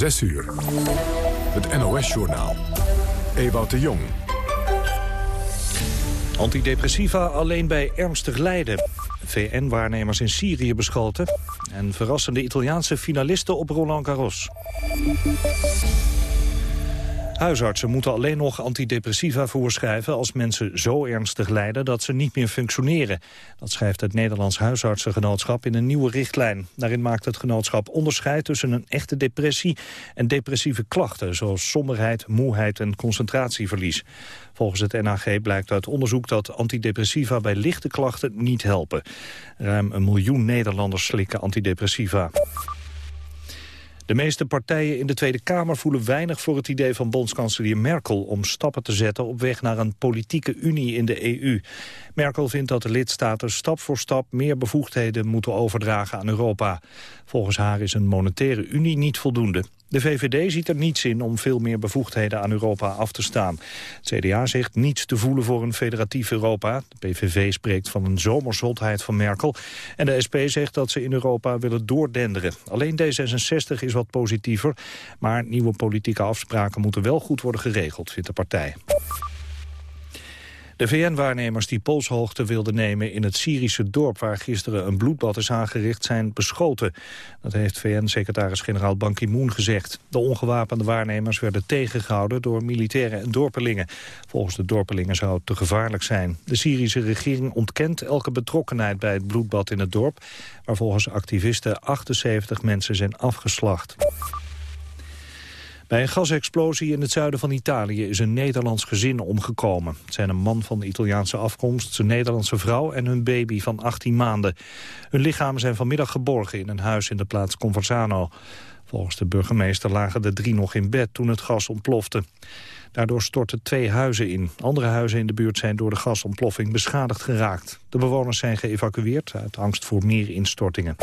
6 uur. Het NOS-journaal. Ewout de Jong. Antidepressiva alleen bij ernstig lijden. VN-waarnemers in Syrië beschoten. En verrassende Italiaanse finalisten op Roland Garros. Huisartsen moeten alleen nog antidepressiva voorschrijven als mensen zo ernstig lijden dat ze niet meer functioneren. Dat schrijft het Nederlands Huisartsengenootschap in een nieuwe richtlijn. Daarin maakt het genootschap onderscheid tussen een echte depressie en depressieve klachten, zoals somberheid, moeheid en concentratieverlies. Volgens het NAG blijkt uit onderzoek dat antidepressiva bij lichte klachten niet helpen. Ruim een miljoen Nederlanders slikken antidepressiva. De meeste partijen in de Tweede Kamer voelen weinig voor het idee van bondskanselier Merkel om stappen te zetten op weg naar een politieke unie in de EU. Merkel vindt dat de lidstaten stap voor stap meer bevoegdheden moeten overdragen aan Europa. Volgens haar is een monetaire unie niet voldoende. De VVD ziet er niets in om veel meer bevoegdheden aan Europa af te staan. Het CDA zegt niets te voelen voor een federatief Europa. De PVV spreekt van een zomerzotheid van Merkel. En de SP zegt dat ze in Europa willen doordenderen. Alleen D66 is wat positiever. Maar nieuwe politieke afspraken moeten wel goed worden geregeld, vindt de partij. De VN-waarnemers die polshoogte wilden nemen in het Syrische dorp... waar gisteren een bloedbad is aangericht, zijn beschoten. Dat heeft VN-secretaris-generaal Ban Ki-moon gezegd. De ongewapende waarnemers werden tegengehouden door militairen en dorpelingen. Volgens de dorpelingen zou het te gevaarlijk zijn. De Syrische regering ontkent elke betrokkenheid bij het bloedbad in het dorp... waar volgens activisten 78 mensen zijn afgeslacht. Bij een gasexplosie in het zuiden van Italië is een Nederlands gezin omgekomen. Het zijn een man van Italiaanse afkomst, zijn Nederlandse vrouw en hun baby van 18 maanden. Hun lichamen zijn vanmiddag geborgen in een huis in de plaats Conversano. Volgens de burgemeester lagen de drie nog in bed toen het gas ontplofte. Daardoor stortten twee huizen in. Andere huizen in de buurt zijn door de gasontploffing beschadigd geraakt. De bewoners zijn geëvacueerd uit angst voor meer instortingen.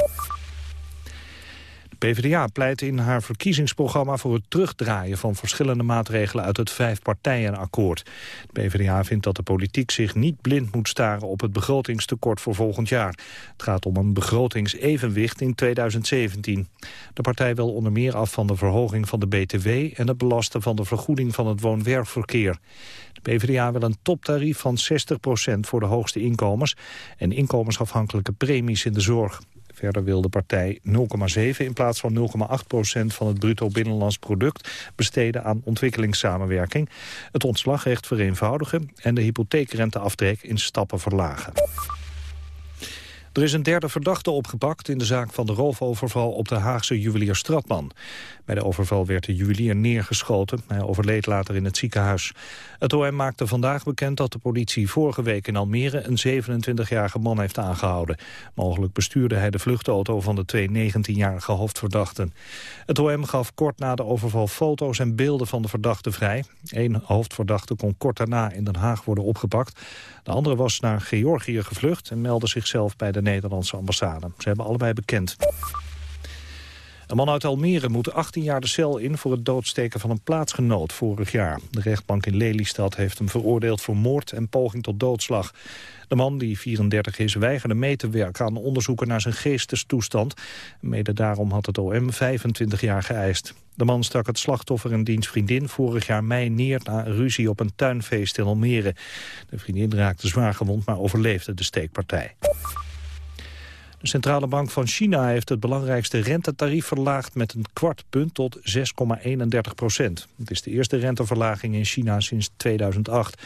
PvdA pleit in haar verkiezingsprogramma voor het terugdraaien van verschillende maatregelen uit het vijfpartijenakkoord. De PvdA vindt dat de politiek zich niet blind moet staren op het begrotingstekort voor volgend jaar. Het gaat om een begrotingsevenwicht in 2017. De partij wil onder meer af van de verhoging van de BTW en het belasten van de vergoeding van het woon-werkverkeer. De PvdA wil een toptarief van 60% voor de hoogste inkomens en inkomensafhankelijke premies in de zorg. Verder wil de partij 0,7 in plaats van 0,8 procent van het bruto binnenlands product besteden aan ontwikkelingssamenwerking, het ontslagrecht vereenvoudigen en de hypotheekrenteaftrek in stappen verlagen. Er is een derde verdachte opgepakt in de zaak van de roofoverval op de Haagse juwelier Stratman. Bij de overval werd de juwelier neergeschoten. Hij overleed later in het ziekenhuis. Het OM maakte vandaag bekend dat de politie vorige week in Almere een 27-jarige man heeft aangehouden. Mogelijk bestuurde hij de vluchtauto van de twee 19-jarige hoofdverdachten. Het OM gaf kort na de overval foto's en beelden van de verdachte vrij. Eén hoofdverdachte kon kort daarna in Den Haag worden opgepakt. De andere was naar Georgië gevlucht en meldde zichzelf bij de Nederlandse ambassade. Ze hebben allebei bekend. Een man uit Almere moet 18 jaar de cel in voor het doodsteken van een plaatsgenoot vorig jaar. De rechtbank in Lelystad heeft hem veroordeeld voor moord en poging tot doodslag. De man, die 34 is, weigerde mee te werken aan onderzoeken naar zijn geestestoestand. Mede daarom had het OM 25 jaar geëist. De man stak het slachtoffer en diens vriendin vorig jaar mei neer... na een ruzie op een tuinfeest in Almere. De vriendin raakte zwaar gewond, maar overleefde de steekpartij. De Centrale Bank van China heeft het belangrijkste rentetarief verlaagd met een kwart punt tot 6,31 procent. Het is de eerste renteverlaging in China sinds 2008. De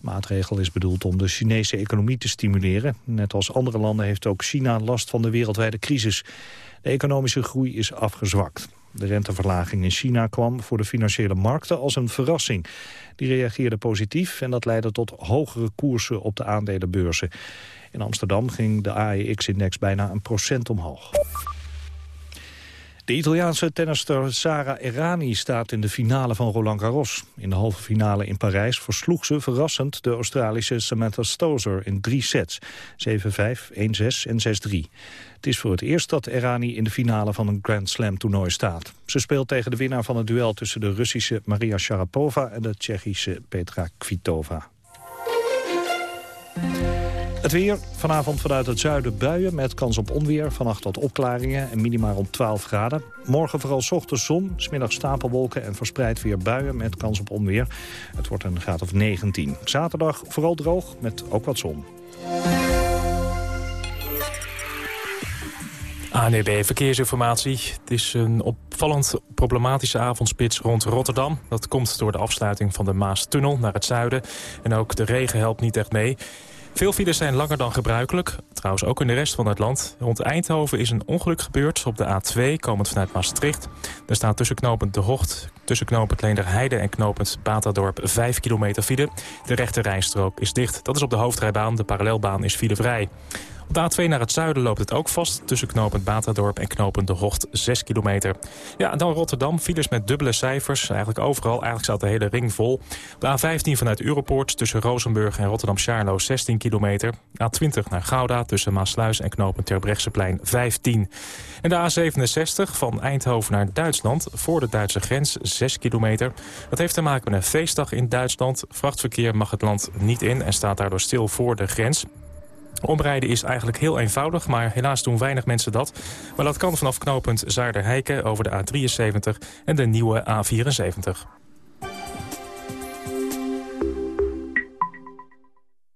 maatregel is bedoeld om de Chinese economie te stimuleren. Net als andere landen heeft ook China last van de wereldwijde crisis. De economische groei is afgezwakt. De renteverlaging in China kwam voor de financiële markten als een verrassing. Die reageerden positief en dat leidde tot hogere koersen op de aandelenbeurzen. In Amsterdam ging de AEX-index bijna een procent omhoog. De Italiaanse tennister Sara Errani staat in de finale van Roland Garros. In de halve finale in Parijs versloeg ze verrassend de Australische Samantha Stosur in drie sets. 7-5, 1-6 en 6-3. Het is voor het eerst dat Errani in de finale van een Grand Slam toernooi staat. Ze speelt tegen de winnaar van het duel tussen de Russische Maria Sharapova en de Tsjechische Petra Kvitova. Het weer, vanavond vanuit het zuiden buien met kans op onweer. Vannacht tot opklaringen en minimaal rond 12 graden. Morgen vooral ochtends zon, smiddag stapelwolken en verspreid weer buien met kans op onweer. Het wordt een graad of 19. Zaterdag vooral droog met ook wat zon. ANEB Verkeersinformatie. Het is een opvallend problematische avondspits rond Rotterdam. Dat komt door de afsluiting van de Maastunnel naar het zuiden. En ook de regen helpt niet echt mee. Veel files zijn langer dan gebruikelijk. Trouwens ook in de rest van het land. Rond Eindhoven is een ongeluk gebeurd op de A2, komend vanuit Maastricht. Er staat tussen De Hocht, tussen knooppunt Leenderheide en knooppunt Batadorp 5 kilometer file. De rechte rijstrook is dicht. Dat is op de hoofdrijbaan. De parallelbaan is filevrij. Op de A2 naar het zuiden loopt het ook vast... tussen knooppunt Batadorp en knooppunt De Hocht 6 kilometer. Ja, en dan Rotterdam, files met dubbele cijfers. Eigenlijk overal, eigenlijk staat de hele ring vol. De A15 vanuit Europoort tussen Rozenburg en Rotterdam-Charlo 16 kilometer. A20 naar Gouda tussen Maasluis en knooppunt Terbrechtseplein 15. En de A67 van Eindhoven naar Duitsland voor de Duitse grens 6 kilometer. Dat heeft te maken met een feestdag in Duitsland. Vrachtverkeer mag het land niet in en staat daardoor stil voor de grens. Omrijden is eigenlijk heel eenvoudig, maar helaas doen weinig mensen dat. Maar dat kan vanaf knooppunt Zaarder-Heiken over de A73 en de nieuwe A74.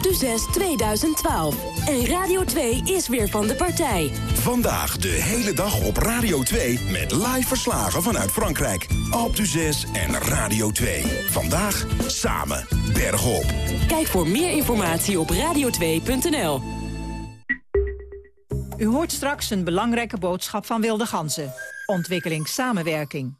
Alpe d'Huez 2012. En Radio 2 is weer van de partij. Vandaag de hele dag op Radio 2 met live verslagen vanuit Frankrijk. Alpe d'Huez en Radio 2. Vandaag samen bergop. Kijk voor meer informatie op radio2.nl. U hoort straks een belangrijke boodschap van Wilde Ganzen. Ontwikkelingssamenwerking.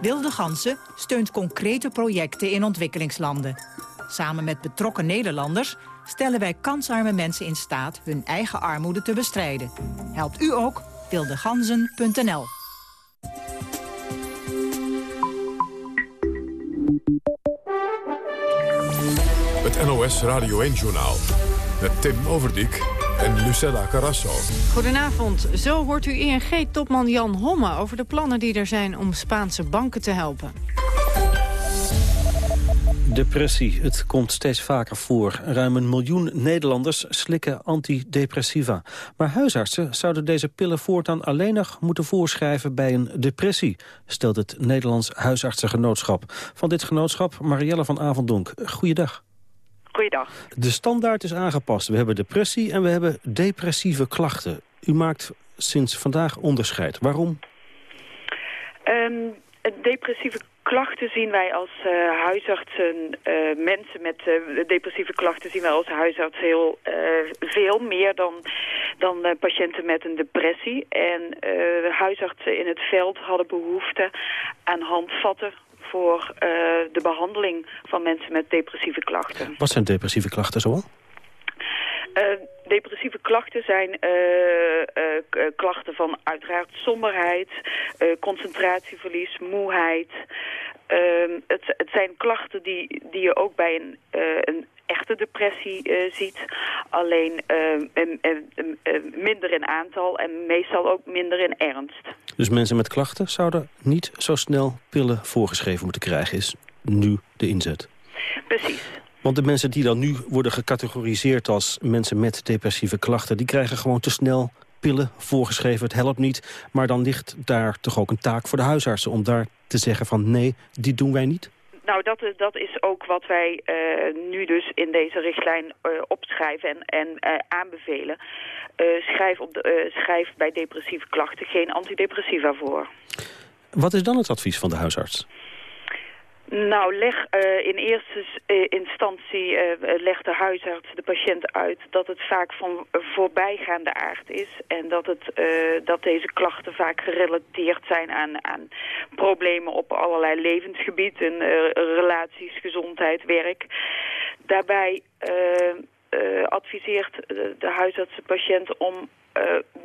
Wilde Gansen steunt concrete projecten in ontwikkelingslanden. Samen met betrokken Nederlanders stellen wij kansarme mensen in staat hun eigen armoede te bestrijden. Helpt u ook? wildeganzen.nl Het NOS Radio 1-journaal met Tim Overdijk en Lucella Carrasso. Goedenavond. Zo hoort u ING-topman Jan Homme over de plannen die er zijn om Spaanse banken te helpen. Depressie, het komt steeds vaker voor. Ruim een miljoen Nederlanders slikken antidepressiva. Maar huisartsen zouden deze pillen voortaan alleen nog moeten voorschrijven bij een depressie, stelt het Nederlands Huisartsengenootschap. Van dit genootschap Marielle van Avondonk. Goeiedag. Goeiedag. De standaard is aangepast. We hebben depressie en we hebben depressieve klachten. U maakt sinds vandaag onderscheid. Waarom? Um, depressieve klachten zien wij als uh, huisartsen, uh, mensen met uh, depressieve klachten zien wij als huisarts heel veel meer dan, dan patiënten met een depressie. En huisartsen in het veld hadden behoefte aan handvatten voor de behandeling van mensen met depressieve klachten. Wat zijn depressieve klachten zoal? depressieve klachten zijn uh, uh, klachten van uiteraard somberheid, concentratieverlies, moeheid. Ehm, het, het, zijn klachten die, die je ook bij een, een echte depressie ziet. Alleen minder in aantal en meestal ook minder in ernst. Dus mensen met klachten zouden niet zo snel pillen voorgeschreven moeten krijgen, is nu de inzet? Precies. Want de mensen die dan nu worden gecategoriseerd als mensen met depressieve klachten... die krijgen gewoon te snel pillen voorgeschreven, het helpt niet. Maar dan ligt daar toch ook een taak voor de huisartsen... om daar te zeggen van nee, die doen wij niet? Nou, dat, dat is ook wat wij uh, nu dus in deze richtlijn uh, opschrijven en, en uh, aanbevelen. schrijf, op de, schrijf bij depressieve klachten geen antidepressiva voor. Wat is dan het advies van de huisarts? Nou, leg uh, in eerste uh, instantie uh, legt de huisarts de patiënt uit dat het vaak van voorbijgaande aard is. En dat, het, dat deze klachten vaak gerelateerd zijn aan, aan problemen op allerlei levensgebieden, relaties, gezondheid, werk. Daarbij adviseert de, de huisarts de patiënt om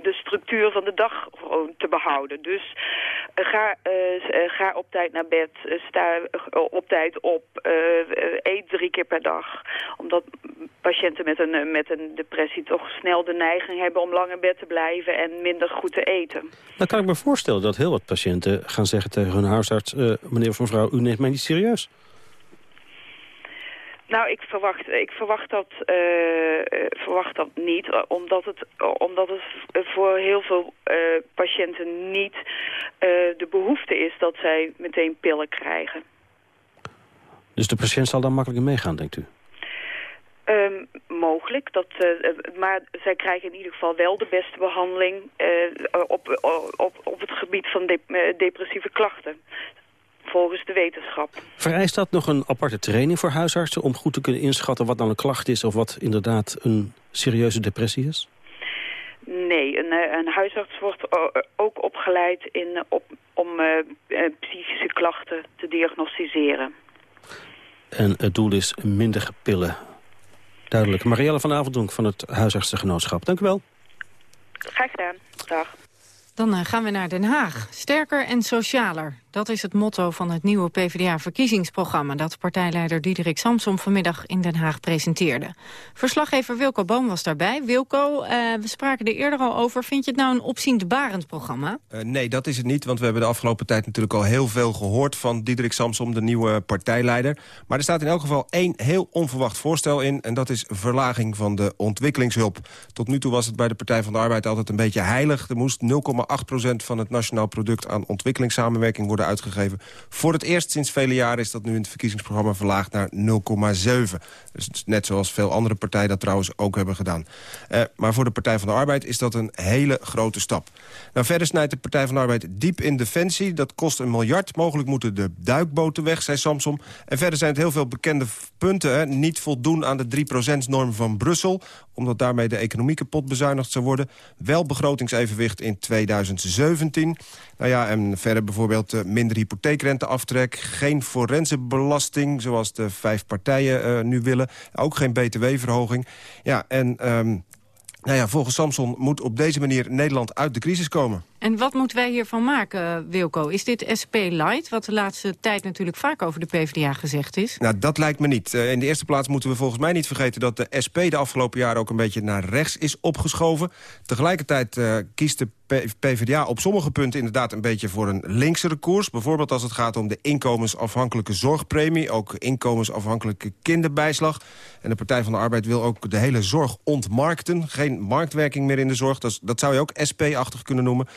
de structuur van de dag gewoon te behouden. Dus uh, ga, uh, ga op tijd naar bed, sta op tijd op, eet drie keer per dag. Omdat patiënten met een, met een depressie toch snel de neiging hebben om lang in bed te blijven en minder goed te eten. Dan kan ik me voorstellen dat heel wat patiënten gaan zeggen tegen hun huisarts... meneer of mevrouw, u neemt mij niet serieus. Nou, ik verwacht, ik verwacht, dat, uh, verwacht dat niet, omdat het, omdat het voor heel veel uh, patiënten niet de behoefte is dat zij meteen pillen krijgen. Dus de patiënt zal dan makkelijker meegaan, denkt u? Um, mogelijk, dat, maar zij krijgen in ieder geval wel de beste behandeling op, op, op het gebied van de, depressieve klachten volgens de wetenschap. Vereist dat nog een aparte training voor huisartsen... om goed te kunnen inschatten wat dan een klacht is... of wat inderdaad een serieuze depressie is? Nee, een, eh, een huisarts wordt ook opgeleid in, op, om uh, psychische klachten te diagnosticeren. En het doel is minder pillen. Duidelijk. Marielle van Avondonk van het Huisartsengenootschap. Dank u wel. Graag gedaan. Dag. Dan gaan we naar Den Haag. Sterker en socialer. Dat is het motto van het nieuwe PvdA-verkiezingsprogramma... dat partijleider Diederik Samsom vanmiddag in Den Haag presenteerde. Verslaggever Wilco Boom was daarbij. Wilco, uh, we spraken er eerder al over. Vind je het nou een opziendebarend programma? Uh, nee, dat is het niet, want we hebben de afgelopen tijd natuurlijk al heel veel gehoord... van Diederik Samsom, de nieuwe partijleider. Maar er staat in elk geval één heel onverwacht voorstel in... en dat is verlaging van de ontwikkelingshulp. Tot nu toe was het bij de Partij van de Arbeid altijd een beetje heilig. Er moest 0,8% van het nationaal product aan ontwikkelingssamenwerking worden uitgegeven. Voor het eerst sinds vele jaren is dat nu in het verkiezingsprogramma verlaagd naar 0,7. Dus net zoals veel andere partijen dat trouwens ook hebben gedaan. Uh, maar voor de Partij van de Arbeid is dat een hele grote stap. Nou, verder snijdt de Partij van de Arbeid diep in defensie. Dat kost een miljard. Mogelijk moeten de duikboten weg, zei Samsom. En verder zijn het heel veel bekende punten. Niet voldoen aan de 3%-norm van Brussel omdat daarmee de economie kapot bezuinigd zou worden. Wel begrotingsevenwicht in 2017. Nou ja, en verder bijvoorbeeld uh, minder hypotheekrenteaftrek... geen forensenbelasting, zoals de vijf partijen uh, nu willen. Ook geen btw-verhoging. Ja, en... Um, nou ja, volgens Samson moet op deze manier Nederland uit de crisis komen. En wat moeten wij hiervan maken, Wilco? Is dit SP Light, wat de laatste tijd natuurlijk vaak over de PvdA gezegd is? Nou, dat lijkt me niet. Uh, in de eerste plaats moeten we volgens mij niet vergeten... dat de SP de afgelopen jaren ook een beetje naar rechts is opgeschoven. Tegelijkertijd uh, kiest de PvdA op sommige punten inderdaad een beetje voor een linksere koers. Bijvoorbeeld als het gaat om de inkomensafhankelijke zorgpremie... ook inkomensafhankelijke kinderbijslag. En de Partij van de Arbeid wil ook de hele zorg ontmarkten. Geen marktwerking meer in de zorg. Dat zou je ook SP-achtig kunnen noemen.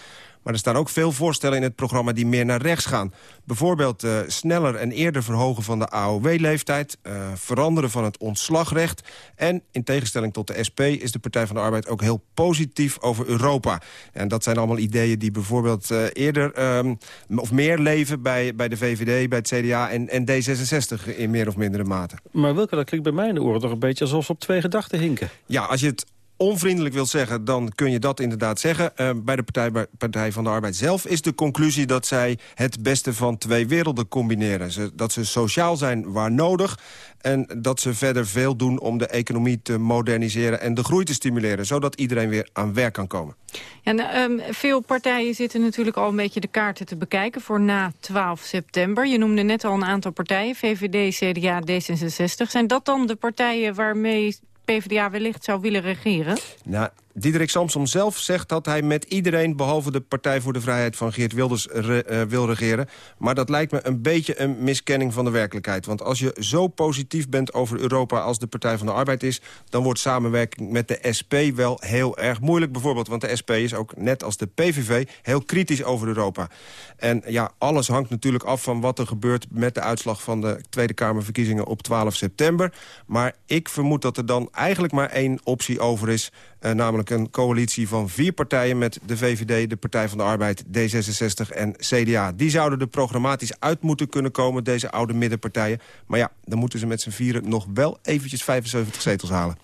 Maar er staan ook veel voorstellen in het programma die meer naar rechts gaan. Bijvoorbeeld uh, sneller en eerder verhogen van de AOW-leeftijd... Uh, veranderen van het ontslagrecht. En in tegenstelling tot de SP is de Partij van de Arbeid ook heel positief over Europa. En dat zijn allemaal ideeën die bijvoorbeeld uh, eerder um, of meer leven... Bij, bij de VVD, bij het CDA en, en D66 in meer of mindere mate. Maar Wilke, dat klinkt bij mij in de oren toch een beetje alsof we op twee gedachten hinken. Ja, als je het onvriendelijk wil zeggen, dan kun je dat inderdaad zeggen. Uh, bij de Partij, Partij van de Arbeid zelf is de conclusie dat zij het beste van twee werelden combineren. Dat ze sociaal zijn waar nodig en dat ze verder veel doen om de economie te moderniseren en de groei te stimuleren, zodat iedereen weer aan werk kan komen. Ja, nou, um, veel partijen zitten natuurlijk al een beetje de kaarten te bekijken voor na 12 september. Je noemde net al een aantal partijen, VVD, CDA, D66. Zijn dat dan de partijen waarmee PvdA wellicht zou willen regeren? Nou, Diederik Samsom zelf zegt dat hij met iedereen... behalve de Partij voor de Vrijheid van Geert Wilders eh, wil regeren. Maar dat lijkt me een beetje een miskenning van de werkelijkheid. Want als je zo positief bent over Europa als de Partij van de Arbeid is... dan wordt samenwerking met de SP wel heel erg moeilijk. Bijvoorbeeld, want de SP is ook net als de PVV heel kritisch over Europa. En ja, alles hangt natuurlijk af van wat er gebeurt... met de uitslag van de Tweede Kamerverkiezingen op 12 september. Maar ik vermoed dat er dan eigenlijk maar één optie over is... Uh, namelijk een coalitie van vier partijen met de VVD, de Partij van de Arbeid, D66 en CDA. Die zouden er programmatisch uit moeten kunnen komen, deze oude middenpartijen. Maar ja, dan moeten ze met z'n vieren nog wel eventjes 75 zetels halen.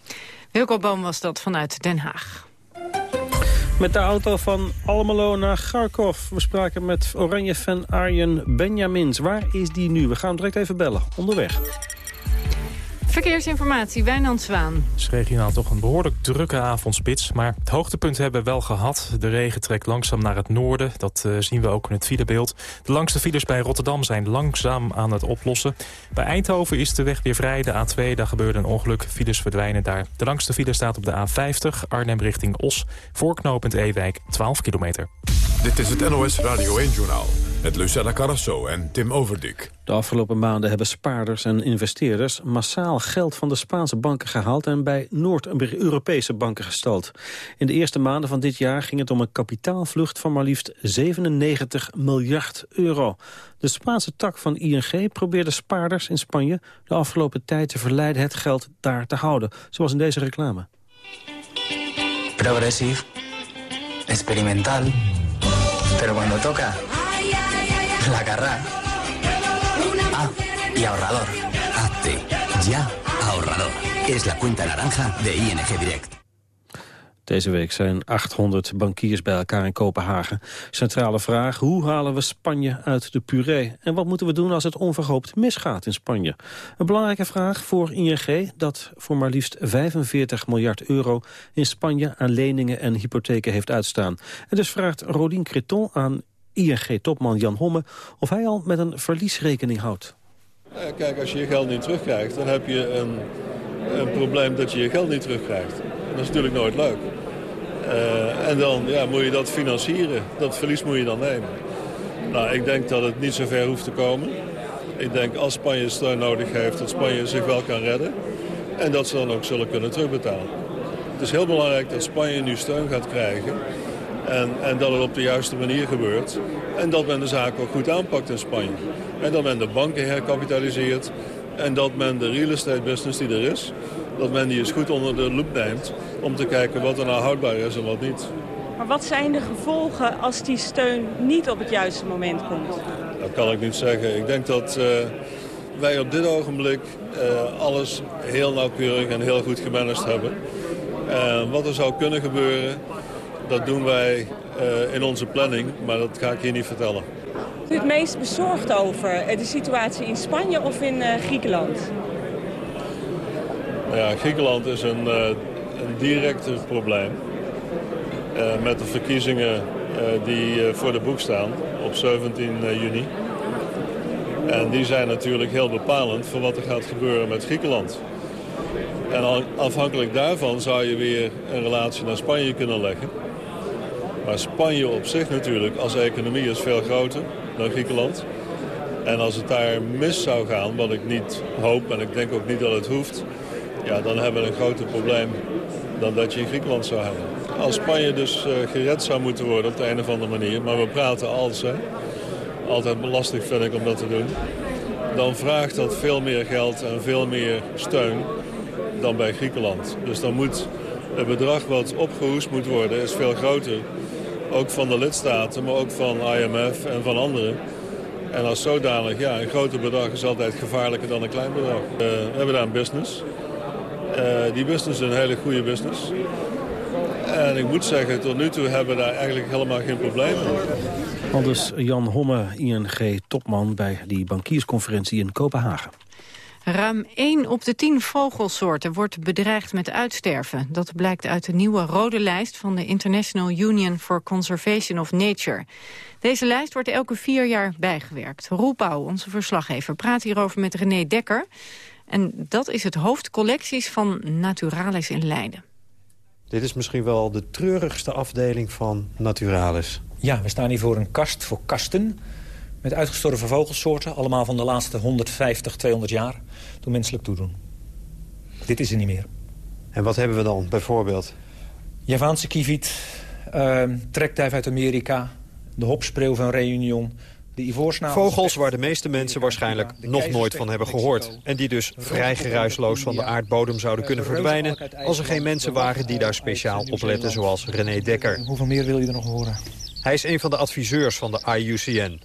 Wilco Boom was dat vanuit Den Haag. Met de auto van Almelo naar Kharkov. We spraken met Oranje-fan Arjen Benjamins. Waar is die nu? We gaan hem direct even bellen. Onderweg. Verkeersinformatie, Wijnand Zwaan. Het is regionaal toch een behoorlijk drukke avondspits. Maar het hoogtepunt hebben we wel gehad. De regen trekt langzaam naar het noorden. Dat uh, zien we ook in het filebeeld. De langste files bij Rotterdam zijn langzaam aan het oplossen. Bij Eindhoven is de weg weer vrij. De A2, daar gebeurde een ongeluk. Files verdwijnen daar. De langste file staat op de A50, Arnhem richting Os. Voorknopend Ewijk, 12 kilometer. Dit is het NOS Radio 1-journaal. Met Lucella Carrasso en Tim Overdik. De afgelopen maanden hebben spaarders en investeerders massaal geld van de Spaanse banken gehaald en bij Noord-Europese banken gestald. In de eerste maanden van dit jaar ging het om een kapitaalvlucht van maar liefst 97 miljard euro. De Spaanse tak van ING probeerde spaarders in Spanje de afgelopen tijd te verleiden het geld daar te houden, zoals in deze reclame. Progressief, experimental, pero cuando toca, la carrera. y ahorrador. Hazte ya ahorrador. Es la cuenta naranja de ING Direct. Deze week zijn 800 bankiers bij elkaar in Kopenhagen. Centrale vraag, hoe halen we Spanje uit de puree? En wat moeten we doen als het onverhoopt misgaat in Spanje? Een belangrijke vraag voor ING, dat voor maar liefst 45 miljard euro... in Spanje aan leningen en hypotheken heeft uitstaan. En dus vraagt Rodin Creton aan ING-topman Jan Homme... of hij al met een verliesrekening houdt. Nou kijk, als je je geld niet terugkrijgt, dan heb je een, een probleem dat je je geld niet terugkrijgt. Dat is natuurlijk nooit leuk. Uh, en dan ja, moet je dat financieren. Dat verlies moet je dan nemen. Nou, ik denk dat het niet zo ver hoeft te komen. Ik denk als Spanje steun nodig heeft, dat Spanje zich wel kan redden. En dat ze dan ook zullen kunnen terugbetalen. Het is heel belangrijk dat Spanje nu steun gaat krijgen. En, en dat het op de juiste manier gebeurt. En dat men de zaak ook goed aanpakt in Spanje. En dat men de banken herkapitaliseert. En dat men de real estate business die er is, dat men die eens goed onder de loep neemt... om te kijken wat er nou houdbaar is en wat niet. Maar wat zijn de gevolgen als die steun niet op het juiste moment komt? Dat kan ik niet zeggen. Ik denk dat uh, wij op dit ogenblik uh, alles heel nauwkeurig en heel goed gemanaged hebben. Uh, wat er zou kunnen gebeuren, dat doen wij in onze planning, maar dat ga ik hier niet vertellen u het meest bezorgd over? Eh, de situatie in Spanje of in Griekenland? Ja, Griekenland is een, uh, een directer probleem. Uh, met de verkiezingen die voor de boek staan op 17 juni. En die zijn natuurlijk heel bepalend voor wat er gaat gebeuren met Griekenland. En afhankelijk daarvan zou je weer een relatie naar Spanje kunnen leggen. Maar Spanje op zich natuurlijk als economie is veel groter dan Griekenland. En als het daar mis zou gaan, wat ik niet hoop en ik denk ook niet dat het hoeft... Ja, dan hebben we een groter probleem dan dat je in Griekenland zou hebben. Als Spanje dus uh, gered zou moeten worden op de een of andere manier... maar we praten als, hè, altijd lastig vind ik om dat te doen... dan vraagt dat veel meer geld en veel meer steun dan bij Griekenland. Dus dan moet het bedrag wat opgehoest moet worden is veel groter ook van de lidstaten, maar ook van IMF en van anderen. En als zodanig, ja, een groter bedrag is altijd gevaarlijker dan een klein bedrag. Uh, we hebben daar een business. Uh, die business is een hele goede business. En ik moet zeggen, tot nu toe hebben we daar eigenlijk helemaal geen probleem mee. Al dus Jan Homme, ING-topman bij die bankiersconferentie in Kopenhagen. Ruim 1 op de 10 vogelsoorten wordt bedreigd met uitsterven. Dat blijkt uit de nieuwe rode lijst van de International Union for Conservation of Nature. Deze lijst wordt elke vier jaar bijgewerkt. Roepauw, onze verslaggever, praat hierover met René Dekker. En dat is het hoofd collecties van Naturalis in Leiden. Dit is misschien wel de treurigste afdeling van Naturalis. Ja, we staan hier voor een kast, voor kasten... met uitgestorven vogelsoorten. Allemaal van de laatste 150, 200 jaar. Door menselijk toedoen. Dit is er niet meer. En wat hebben we dan bijvoorbeeld? Javaanse kieviet, uh, trekduif uit Amerika... de hopspreeuw van Reunion... Vogels waar de meeste mensen waarschijnlijk nog nooit van hebben gehoord. En die dus vrij geruisloos van de aardbodem zouden kunnen verdwijnen... als er geen mensen waren die daar speciaal op letten, zoals René Dekker. Hoeveel meer wil je er nog horen? Hij is een van de adviseurs van de IUCN.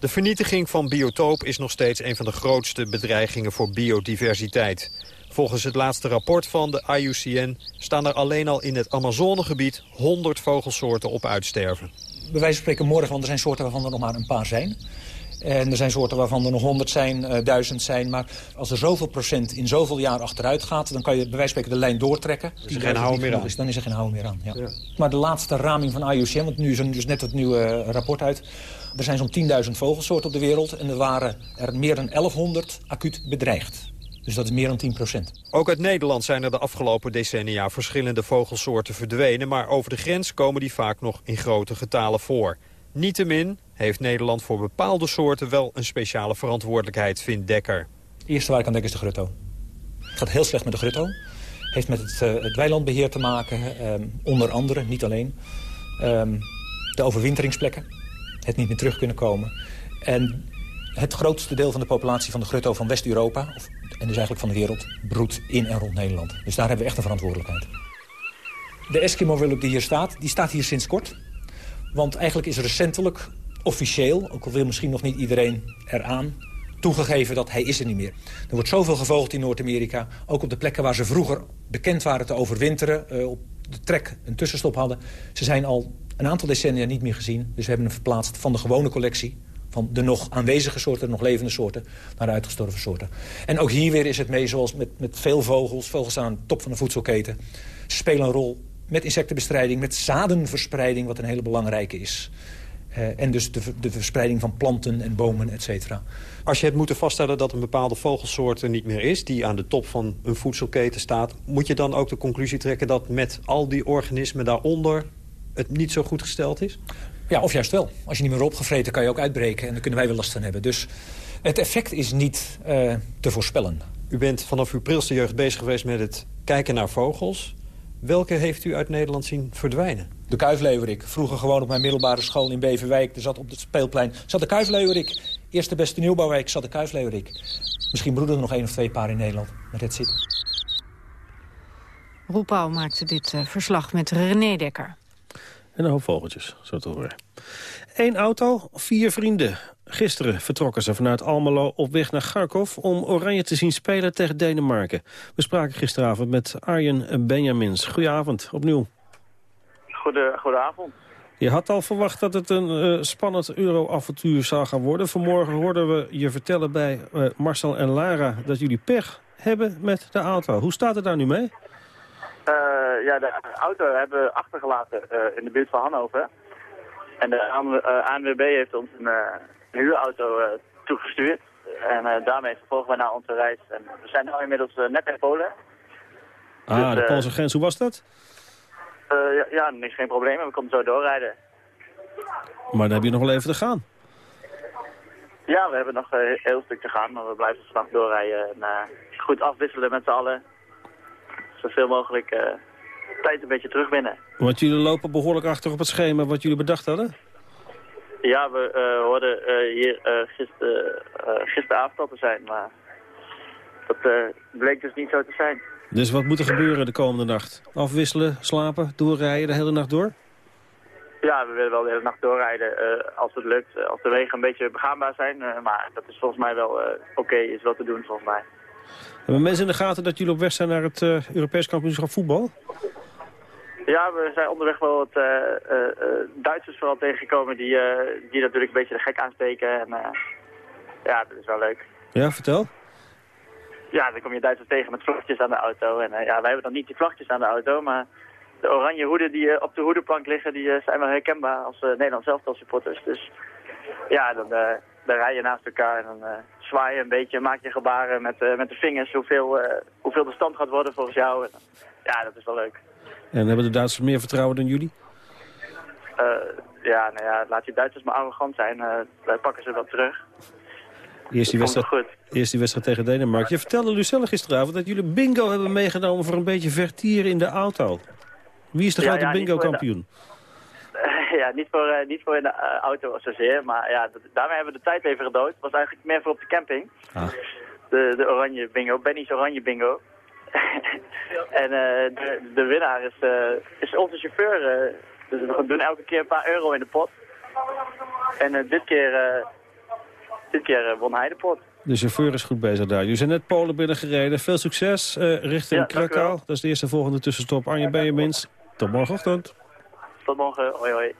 De vernietiging van biotoop is nog steeds een van de grootste bedreigingen voor biodiversiteit. Volgens het laatste rapport van de IUCN staan er alleen al in het Amazonegebied 100 vogelsoorten op uitsterven. Bij wijze van spreken morgen, want er zijn soorten waarvan er nog maar een paar zijn. En er zijn soorten waarvan er nog 100 zijn, uh, 1000 zijn. Maar als er zoveel procent in zoveel jaar achteruit gaat... dan kan je bij wijze van spreken de lijn doortrekken. Is er geen houden meer aan. Is, dan is er geen houden meer aan, ja. ja. Maar de laatste raming van IUCN, want nu is er dus net het nieuwe uh, rapport uit... er zijn zo'n 10.000 vogelsoorten op de wereld... en er waren er meer dan 1100 acuut bedreigd. Dus dat is meer dan 10 procent. Ook uit Nederland zijn er de afgelopen decennia verschillende vogelsoorten verdwenen... maar over de grens komen die vaak nog in grote getalen voor. Niettemin heeft Nederland voor bepaalde soorten wel een speciale verantwoordelijkheid, vindt Dekker. Het eerste waar ik aan denk is de grutto. Het gaat heel slecht met de grutto. Heeft met het, uh, het weilandbeheer te maken, um, onder andere, niet alleen. Um, de overwinteringsplekken, het niet meer terug kunnen komen. En het grootste deel van de populatie van de grutto van West-Europa... en dus eigenlijk van de wereld, broedt in en rond Nederland. Dus daar hebben we echt een verantwoordelijkheid. De Eskimo-wulp die hier staat, die staat hier sinds kort. Want eigenlijk is recentelijk officieel, ook al wil misschien nog niet iedereen eraan... toegegeven dat hij is er niet meer. Er wordt zoveel gevogeld in Noord-Amerika. Ook op de plekken waar ze vroeger bekend waren te overwinteren... Uh, op de trek een tussenstop hadden. Ze zijn al een aantal decennia niet meer gezien. Dus we hebben hem verplaatst van de gewone collectie van de nog aanwezige soorten, nog levende soorten... naar de uitgestorven soorten. En ook hier weer is het mee zoals met, met veel vogels. Vogels aan de top van de voedselketen. Spelen een rol met insectenbestrijding, met zadenverspreiding... wat een hele belangrijke is. Uh, en dus de, de, verspreiding van planten en bomen, et cetera. Als je hebt moeten vaststellen dat een bepaalde vogelsoort er niet meer is... die aan de top van een voedselketen staat... moet je dan ook de conclusie trekken dat met al die organismen daaronder... het niet zo goed gesteld is? Ja, of juist wel. Als je niet meer opgevreten kan je ook uitbreken... en dan kunnen wij wel last van hebben. Dus het effect is niet uh, te voorspellen. U bent vanaf uw prilste jeugd bezig geweest met het kijken naar vogels. Welke heeft u uit Nederland zien verdwijnen? De kuifleeuwerik. Vroeger gewoon op mijn middelbare school in Beverwijk. Er zat op het speelplein zat de kuifleeuwerik. Eerste beste nieuwbouwwijk zat de kuifleeuwerik. Misschien broeden er nog één of twee paar in Nederland. Maar dat zit. Roel Pauw maakte dit uh, verslag met René Dekker. En een hoop vogeltjes, zo te horen. Eén auto, vier vrienden. Gisteren vertrokken ze vanuit Almelo op weg naar Kharkov... om Oranje te zien spelen tegen Denemarken. We spraken gisteravond met Arjen Benjamins. Goedenavond, opnieuw. Goede, goedenavond. Je had al verwacht dat het een uh, spannend euro-avontuur zou gaan worden. Vanmorgen hoorden we je vertellen bij uh, Marcel en Lara... dat jullie pech hebben met de auto. Hoe staat het daar nu mee? Uh, ja, de auto hebben we achtergelaten uh, in de buurt van Hannover. En de ANWB heeft ons een, huurauto toegestuurd. En daarmee vervolgen we naar onze reis. En we zijn nu inmiddels net in Polen. Ah, dus, de Poolse grens. Hoe was dat? ja, ja, niks, geen probleem. We konden zo doorrijden. Maar dan heb je nog wel even te gaan. Ja, we hebben nog een heel stuk te gaan. Maar we blijven vannacht doorrijden. En goed afwisselen met z'n allen zoveel mogelijk uh, tijd een beetje terugwinnen. Want jullie lopen behoorlijk achter op het schema wat jullie bedacht hadden? Ja, we uh, hoorden uh, hier gister, gisteravond al te zijn, maar dat bleek dus niet zo te zijn. Dus wat moet er gebeuren de komende nacht? Afwisselen, slapen, doorrijden de hele nacht door? Ja, we willen wel de hele nacht doorrijden als het lukt. als de wegen een beetje begaanbaar zijn. maar dat is volgens mij wel oké, okay, is wel te doen volgens mij. Hebben mensen in de gaten dat jullie op weg zijn naar het uh, Europees kampioenschap voetbal? Ja, we zijn onderweg wel wat uh, uh, Duitsers vooral tegengekomen die, die natuurlijk een beetje de gek aansteken. En, ja, dat is wel leuk. Ja, vertel. Ja, dan kom je Duitsers tegen met vlaggetjes aan de auto. En ja, wij hebben dan niet die vlaggetjes aan de auto, maar de oranje hoeden die op de hoedenplank liggen, die zijn wel herkenbaar als Nederlands zelf als supporters. Dus ja, dan, dan rij je naast elkaar en dan een beetje, maak je gebaren met, uh, met de vingers hoeveel, uh, hoeveel de stand gaat worden volgens jou. Ja, dat is wel leuk. En hebben de Duitsers meer vertrouwen dan jullie? Eh, ja, nou ja, laat die Duitsers maar arrogant zijn. Wij pakken ze wel terug. Eerst die, wedstrijd, eerst die wedstrijd tegen Denemarken. Je vertelde Lucelle gisteravond dat jullie bingo hebben meegenomen... voor een beetje vertier in de auto. Wie is de grote bingo-kampioen? Ja, niet voor, uh, niet voor in de uh, auto zozeer, maar ja, daarmee hebben we de tijd even gedood. Het was eigenlijk meer voor op de camping. Ah. De, de oranje bingo, Benny's oranje bingo. en uh, de, de winnaar is, is onze chauffeur. dus we doen elke keer een paar euro in de pot. En dit keer, dit keer won hij de pot. De chauffeur is goed bezig daar. Jullie zijn net Polen binnengereden. Veel succes richting ja, Krakau. Dat is de eerste volgende tussenstop. Arjen Benjamins, tot morgenochtend. Tot morgen. Hoi, hoi.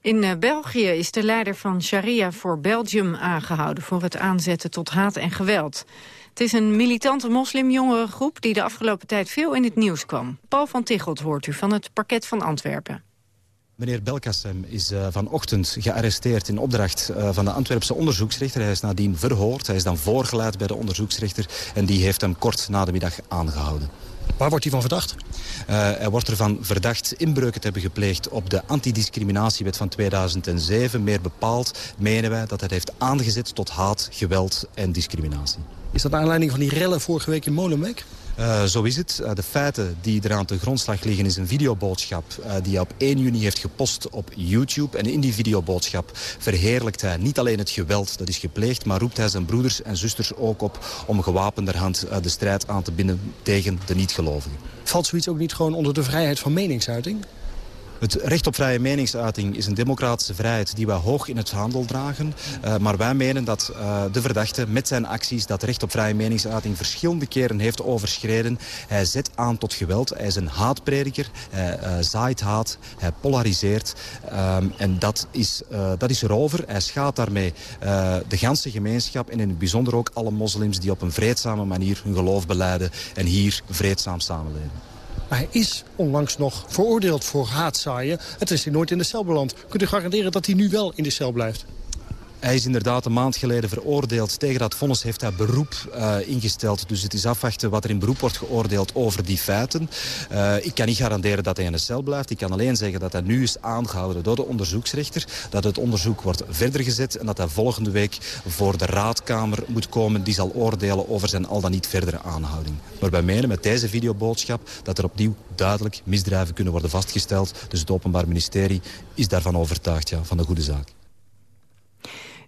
In eh, België is de leider van Sharia voor Belgium aangehouden... voor het aanzetten tot haat en geweld. Het is een militante moslimjongerengroep... die de afgelopen tijd veel in het nieuws kwam. Paul van Tichelt hoort u van het parket van Antwerpen. Meneer Belkacem is uh, vanochtend gearresteerd in opdracht uh, van de Antwerpse onderzoeksrechter. Hij is nadien verhoord. Hij is dan voorgeleid bij de onderzoeksrechter. En die heeft hem kort na de middag aangehouden. Waar wordt hij van verdacht? Uh, hij wordt ervan verdacht inbreuken te hebben gepleegd op de antidiscriminatiewet van 2007. Meer bepaald menen wij dat hij heeft aangezet tot haat, geweld en discriminatie. Is dat aanleiding van die rellen vorige week in Molenbeek? Uh, zo is het. Uh, de feiten die eraan te grondslag liggen is een videoboodschap uh, die hij op 1 juni heeft gepost op YouTube. En in die videoboodschap verheerlijkt hij niet alleen het geweld dat is gepleegd, maar roept hij zijn broeders en zusters ook op om gewapenderhand de strijd aan te binden tegen de niet-gelovigen. Valt zoiets ook niet gewoon onder de vrijheid van meningsuiting? Het recht op vrije meningsuiting is een democratische vrijheid die wij hoog in het handel dragen. Uh, maar wij menen dat uh, de verdachte met zijn acties dat recht op vrije meningsuiting verschillende keren heeft overschreden. Hij zet aan tot geweld. Hij is een haatprediker. Hij uh, zaait haat. Hij polariseert. Um, en dat is, dat is erover. Hij schaadt daarmee de ganse gemeenschap en in het bijzonder ook alle moslims die op een vreedzame manier hun geloof beleiden en hier vreedzaam samenleven. Maar hij is onlangs nog veroordeeld voor haatzaaien. Het is hij nooit in de cel beland. Kunt u garanderen dat hij nu wel in de cel blijft? Hij is inderdaad een maand geleden veroordeeld. Tegen dat vonnis heeft hij beroep uh, ingesteld. Dus het is afwachten wat er in beroep wordt geoordeeld over die feiten. Uh, ik kan niet garanderen dat hij in de cel blijft. Ik kan alleen zeggen dat hij nu is aangehouden door de onderzoeksrechter. Dat het onderzoek wordt verder gezet en dat hij volgende week voor de raadkamer moet komen. Die zal oordelen over zijn al dan niet verdere aanhouding. Maar wij menen met deze videoboodschap dat er opnieuw duidelijk misdrijven kunnen worden vastgesteld. Dus het Openbaar Ministerie is daarvan overtuigd ja, van de goede zaak.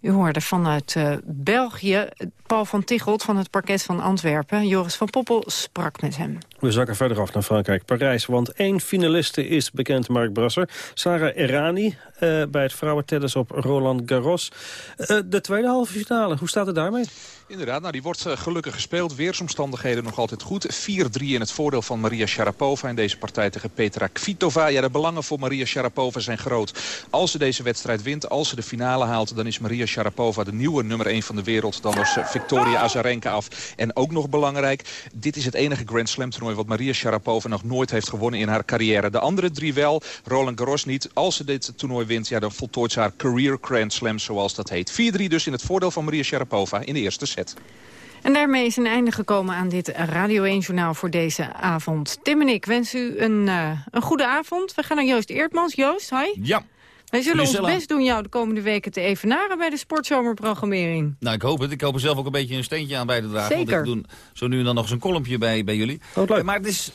U hoorde vanuit uh, België Paul van Tichelt van het parket van Antwerpen. Joris van Poppel sprak met hem. We zakken verder af naar Frankrijk, Parijs. Want één finaliste is bekend, Mark Brasser. Sarah Errani uh, bij het vrouwentennis op Roland Garros. Uh, de tweede halve finale, hoe staat het daarmee? Inderdaad, nou, die wordt uh, gelukkig gespeeld. Weersomstandigheden nog altijd goed. 4-3 in het voordeel van Maria Sharapova in deze partij tegen Petra Kvitova. Ja, de belangen voor Maria Sharapova zijn groot. Als ze deze wedstrijd wint, als ze de finale haalt... dan is Maria Sharapova de nieuwe nummer 1 van de wereld. Dan was Victoria Azarenka af. En ook nog belangrijk, dit is het enige Grand Slam toernooi... wat Maria Sharapova nog nooit heeft gewonnen in haar carrière. De andere drie wel, Roland Garros niet. Als ze dit toernooi wint, ja, dan voltooit ze haar career Grand Slam, zoals dat heet. 4-3 dus in het voordeel van Maria Sharapova in de eerste set. En daarmee is een einde gekomen aan dit Radio 1-journaal voor deze avond. Tim en ik wens u een, uh, een goede avond. We gaan naar Joost Eertmans. Joost, hi. Ja. Wij zullen ons best doen jou de komende weken te evenaren bij de sportzomerprogrammering. Nou, ik hoop het. Ik hoop er zelf ook een beetje een steentje aan bij te dragen. Zeker. Want ik doe zo nu en dan nog eens een kolompje bij, bij jullie. Oh, leuk. Maar het is...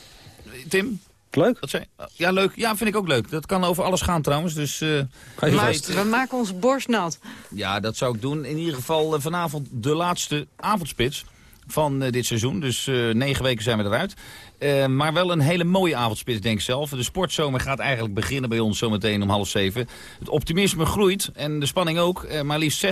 Tim, Leuk? Wat zei? Ja, leuk. Ja, vind ik ook leuk. Dat kan over alles gaan trouwens. Dus, uh, maar, we maken ons borst nat. Ja, dat zou ik doen. In ieder geval uh, vanavond de laatste avondspits van uh, dit seizoen. Dus negen weken zijn we eruit. maar wel een hele mooie avondspits, denk ik zelf. De sportzomer gaat eigenlijk beginnen bij ons zometeen om half zeven. Het optimisme groeit en de spanning ook. maar liefst 46%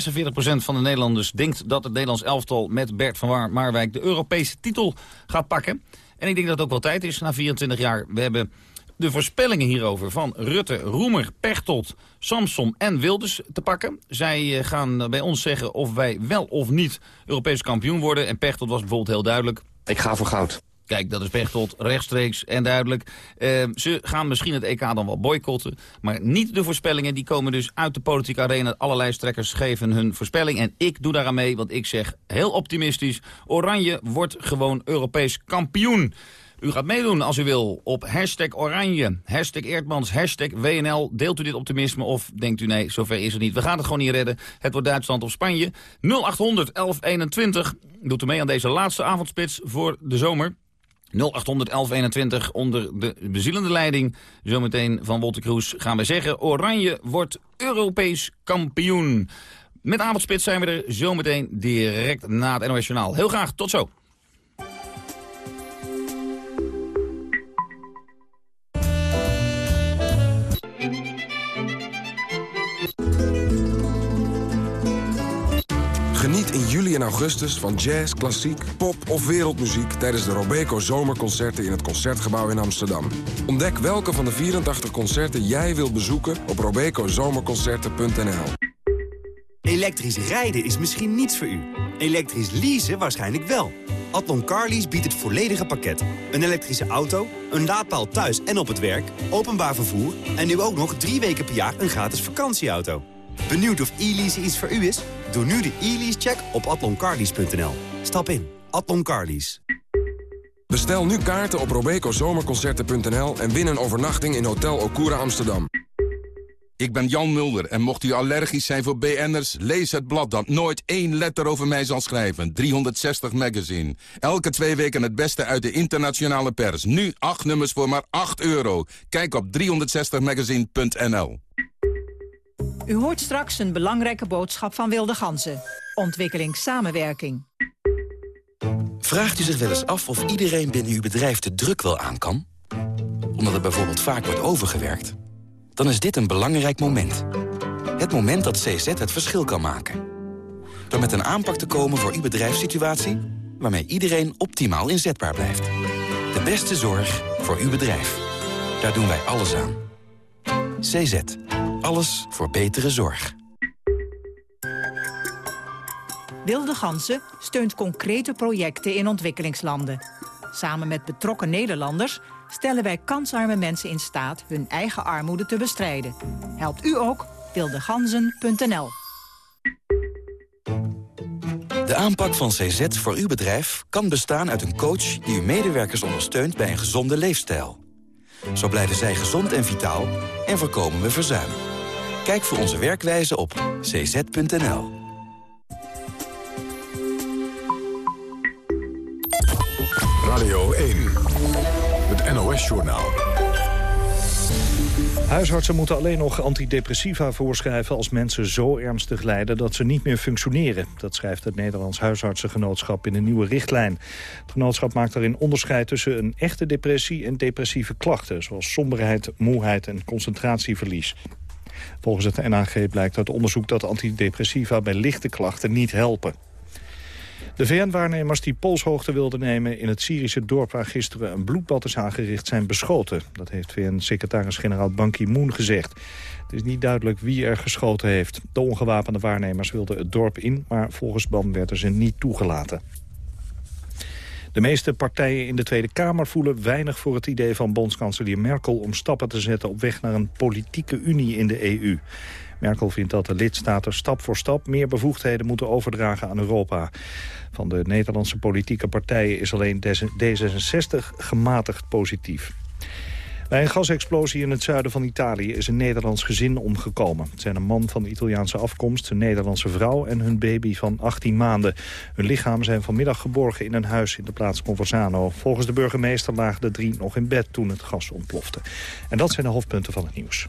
van de Nederlanders denkt dat het Nederlands elftal... met Bert van Marwijk de Europese titel gaat pakken. En ik denk dat het ook wel tijd is na 24 jaar. We hebben de voorspellingen hierover van Rutte, Roemer, Pechtold, Samson en Wilders te pakken. Zij gaan bij ons zeggen of wij wel of niet Europees kampioen worden. En Pechtold was bijvoorbeeld heel duidelijk. Ik ga voor goud. Kijk, dat is Pechtold, rechtstreeks en duidelijk. Uh, ze gaan misschien het EK dan wel boycotten. Maar niet de voorspellingen, die komen dus uit de politieke arena. Allerlei strekkers geven hun voorspelling. En ik doe daaraan mee, want ik zeg heel optimistisch... Oranje wordt gewoon Europees kampioen. U gaat meedoen als u wil op hashtag Oranje, hashtag Eerdmans, hashtag WNL. Deelt u dit optimisme of denkt u nee, zover is het niet. We gaan het gewoon niet redden. Het wordt Duitsland of Spanje. 0800 1121. Doet u mee aan deze laatste avondspits voor de zomer. 0800 1121 onder de bezielende leiding. Zometeen van Wolter Kroes gaan we zeggen... Oranje wordt Europees kampioen. Met avondspits zijn we er zometeen direct na het NOS Journaal. Heel graag, tot zo. In augustus van jazz, klassiek, pop of wereldmuziek... tijdens de Robeco Zomerconcerten in het Concertgebouw in Amsterdam. Ontdek welke van de 84 concerten jij wilt bezoeken op robecozomerconcerten.nl. Elektrisch rijden is misschien niets voor u. Elektrisch leasen waarschijnlijk wel. Atlon Carlease biedt het volledige pakket. Een elektrische auto, een laadpaal thuis en op het werk, openbaar vervoer... en nu ook nog drie weken per jaar een gratis vakantieauto. Benieuwd of e-lease iets voor u is? Doe nu de e-lease-check op atloncarlease.nl. Stap in. Atlon Carlease. Bestel nu kaarten op robecozomerconcerten.nl en win een overnachting in Hotel Okura Amsterdam. Ik ben Jan Mulder en mocht u allergisch zijn voor BN'ers... lees het blad dat nooit één letter over mij zal schrijven. 360 Magazine. Elke twee weken het beste uit de internationale pers. Nu acht nummers voor maar 8 euro. Kijk op 360magazine.nl. U hoort straks een belangrijke boodschap van Wilde Ganzen. Ontwikkelingssamenwerking. Vraagt u zich wel eens af of iedereen binnen uw bedrijf de druk wel aan kan? Omdat er bijvoorbeeld vaak wordt overgewerkt? Dan is dit een belangrijk moment. Het moment dat CZ het verschil kan maken. Door met een aanpak te komen voor uw bedrijfssituatie... waarmee iedereen optimaal inzetbaar blijft. De beste zorg voor uw bedrijf. Daar doen wij alles aan. CZ. Alles voor betere zorg. Wilde Gansen steunt concrete projecten in ontwikkelingslanden. Samen met betrokken Nederlanders stellen wij kansarme mensen in staat hun eigen armoede te bestrijden. Helpt u ook? wildeganzen.nl De aanpak van CZ voor uw bedrijf kan bestaan uit een coach... die uw medewerkers ondersteunt bij een gezonde leefstijl. Zo blijven zij gezond en vitaal en voorkomen we verzuim. Kijk voor onze werkwijze op cz.nl. Radio 1, het NOS-journaal. Huisartsen moeten alleen nog antidepressiva voorschrijven als mensen zo ernstig lijden dat ze niet meer functioneren. Dat schrijft het Nederlands Huisartsengenootschap in een nieuwe richtlijn. Het genootschap maakt daarin onderscheid tussen een echte depressie en depressieve klachten, zoals somberheid, moeheid en concentratieverlies. Volgens het NAG blijkt uit onderzoek dat antidepressiva bij lichte klachten niet helpen. De VN-waarnemers die polshoogte wilden nemen in het Syrische dorp... waar gisteren een bloedbad is aangericht, zijn beschoten. Dat heeft VN-secretaris-generaal Ban Ki-moon gezegd. Het is niet duidelijk wie er geschoten heeft. De ongewapende waarnemers wilden het dorp in... maar volgens Ban werden ze niet toegelaten. De meeste partijen in de Tweede Kamer voelen weinig voor het idee van bondskanselier Merkel... om stappen te zetten op weg naar een politieke unie in de EU. Merkel vindt dat de lidstaten stap voor stap meer bevoegdheden moeten overdragen aan Europa. Van de Nederlandse politieke partijen is alleen D66 gematigd positief. Bij een gasexplosie in het zuiden van Italië is een Nederlands gezin omgekomen. Het zijn een man van Italiaanse afkomst, een Nederlandse vrouw en hun baby van 18 maanden. Hun lichamen zijn vanmiddag geborgen in een huis in de plaats Conversano. Volgens de burgemeester lagen de drie nog in bed toen het gas ontplofte. En dat zijn de hoofdpunten van het nieuws.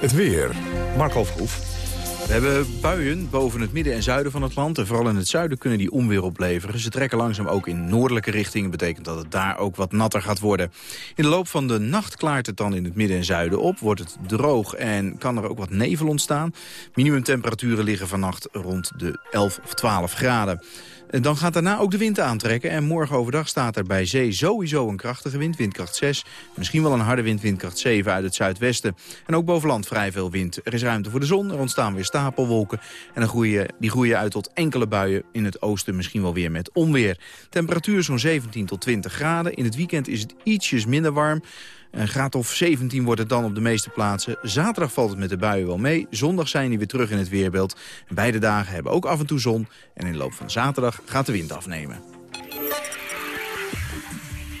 Het weer. Marco Verhoef. We hebben buien boven het midden en zuiden van het land. En vooral in het zuiden kunnen die onweer opleveren. Ze trekken langzaam ook in noordelijke richtingen. betekent dat het daar ook wat natter gaat worden. In de loop van de nacht klaart het dan in het midden en zuiden op. Wordt het droog en kan er ook wat nevel ontstaan. Minimumtemperaturen liggen vannacht rond de 11 of 12 graden. Dan gaat daarna ook de wind aantrekken. En morgen overdag staat er bij zee sowieso een krachtige wind, windkracht 6. Misschien wel een harde wind, windkracht 7 uit het zuidwesten. En ook boven land vrij veel wind. Er is ruimte voor de zon, er ontstaan weer stapelwolken. En dan groeien, die groeien uit tot enkele buien in het oosten, misschien wel weer met onweer. Temperatuur zo'n 17 tot 20 graden. In het weekend is het ietsjes minder warm. Een graad of 17 wordt het dan op de meeste plaatsen. Zaterdag valt het met de buien wel mee. Zondag zijn die weer terug in het weerbeeld. Beide dagen hebben ook af en toe zon. En in de loop van zaterdag gaat de wind afnemen.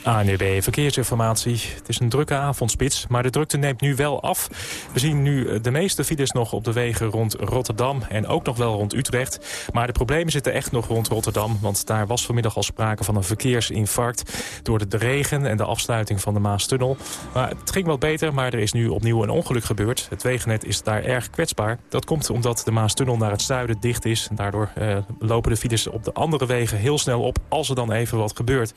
ANEB Verkeersinformatie. Het is een drukke avondspits, maar de drukte neemt nu wel af. We zien nu de meeste files nog op de wegen rond Rotterdam en ook nog wel rond Utrecht. Maar de problemen zitten echt nog rond Rotterdam, want daar was vanmiddag al sprake van een verkeersinfarct door de regen en de afsluiting van de Maastunnel. Maar het ging wel beter, maar er is nu opnieuw een ongeluk gebeurd. Het wegennet is daar erg kwetsbaar. Dat komt omdat de Maastunnel naar het zuiden dicht is. Daardoor eh, lopen de files op de andere wegen heel snel op als er dan even wat gebeurt.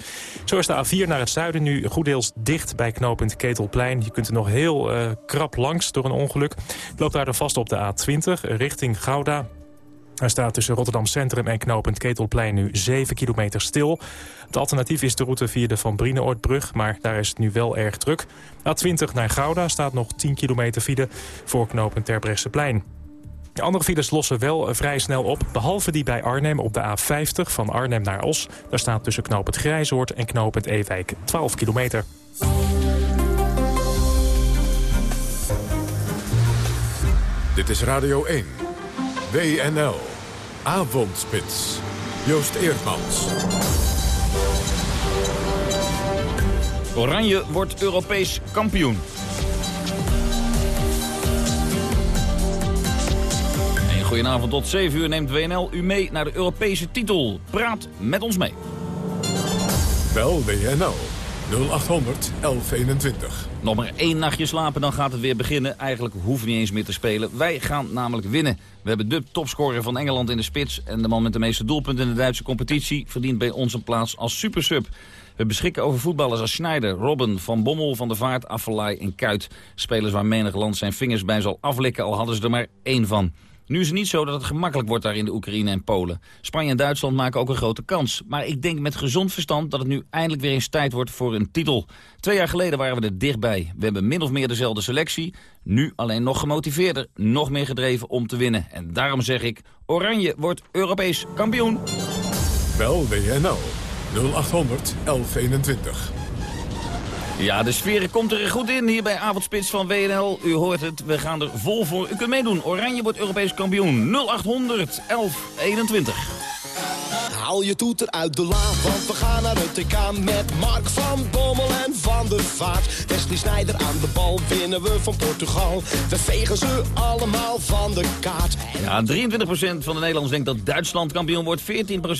Zo is de A4 naar het zuiden nu goed deels dicht bij knooppunt Ketelplein. Je kunt er nog heel uh, krap langs door een ongeluk. Het loopt daardoor vast op de A20 richting Gouda. Er staat tussen Rotterdam Centrum en knooppunt Ketelplein nu 7 kilometer stil. Het alternatief is de route via de Van Brineoordbrug, maar daar is het nu wel erg druk. A20 naar Gouda staat nog 10 kilometer file voor knooppunt Terbrechtseplein. De andere files lossen wel vrij snel op, behalve die bij Arnhem op de A50 van Arnhem naar Os. Daar staat tussen knooppunt Grijzoord en knooppunt Ewijk 12 kilometer. Dit is Radio 1, WNL, Avondspits, Joost Eerdmans. Oranje wordt Europees kampioen. Goedenavond tot 7 uur neemt WNL u mee naar de Europese titel. Praat met ons mee. Bel WNL 0800 1121. Nog maar één nachtje slapen, dan gaat het weer beginnen. Eigenlijk hoeven we niet eens meer te spelen. Wij gaan namelijk winnen. We hebben de topscorer van Engeland in de spits... en de man met de meeste doelpunten in de Duitse competitie... verdient bij ons een plaats als supersub. We beschikken over voetballers als Schneider, Robben, Van Bommel, Van der Vaart, Affelay en Kuit. Spelers waar menig land zijn vingers bij zal aflikken, al hadden ze er maar één van. Nu is het niet zo dat het gemakkelijk wordt daar in de Oekraïne en Polen. Spanje en Duitsland maken ook een grote kans. Maar ik denk met gezond verstand dat het nu eindelijk weer eens tijd wordt voor een titel. Twee jaar geleden waren we er dichtbij. We hebben min of meer dezelfde selectie. Nu alleen nog gemotiveerder, nog meer gedreven om te winnen. En daarom zeg ik, Oranje wordt Europees kampioen. Bel WNL 0800 1121. Ja, de sfeer komt er goed in hier bij Avondspits van WNL. U hoort het, we gaan er vol voor. U kunt meedoen. Oranje wordt Europees kampioen. 0800 1121. Haal je toeter uit de la, want we gaan naar het TK met Mark van Bommel en Van der Vaart. Wesley Snijder aan de bal, winnen we van Portugal. We vegen ze allemaal van de kaart. Ja, 23% van de Nederlanders denkt dat Duitsland kampioen wordt. 14%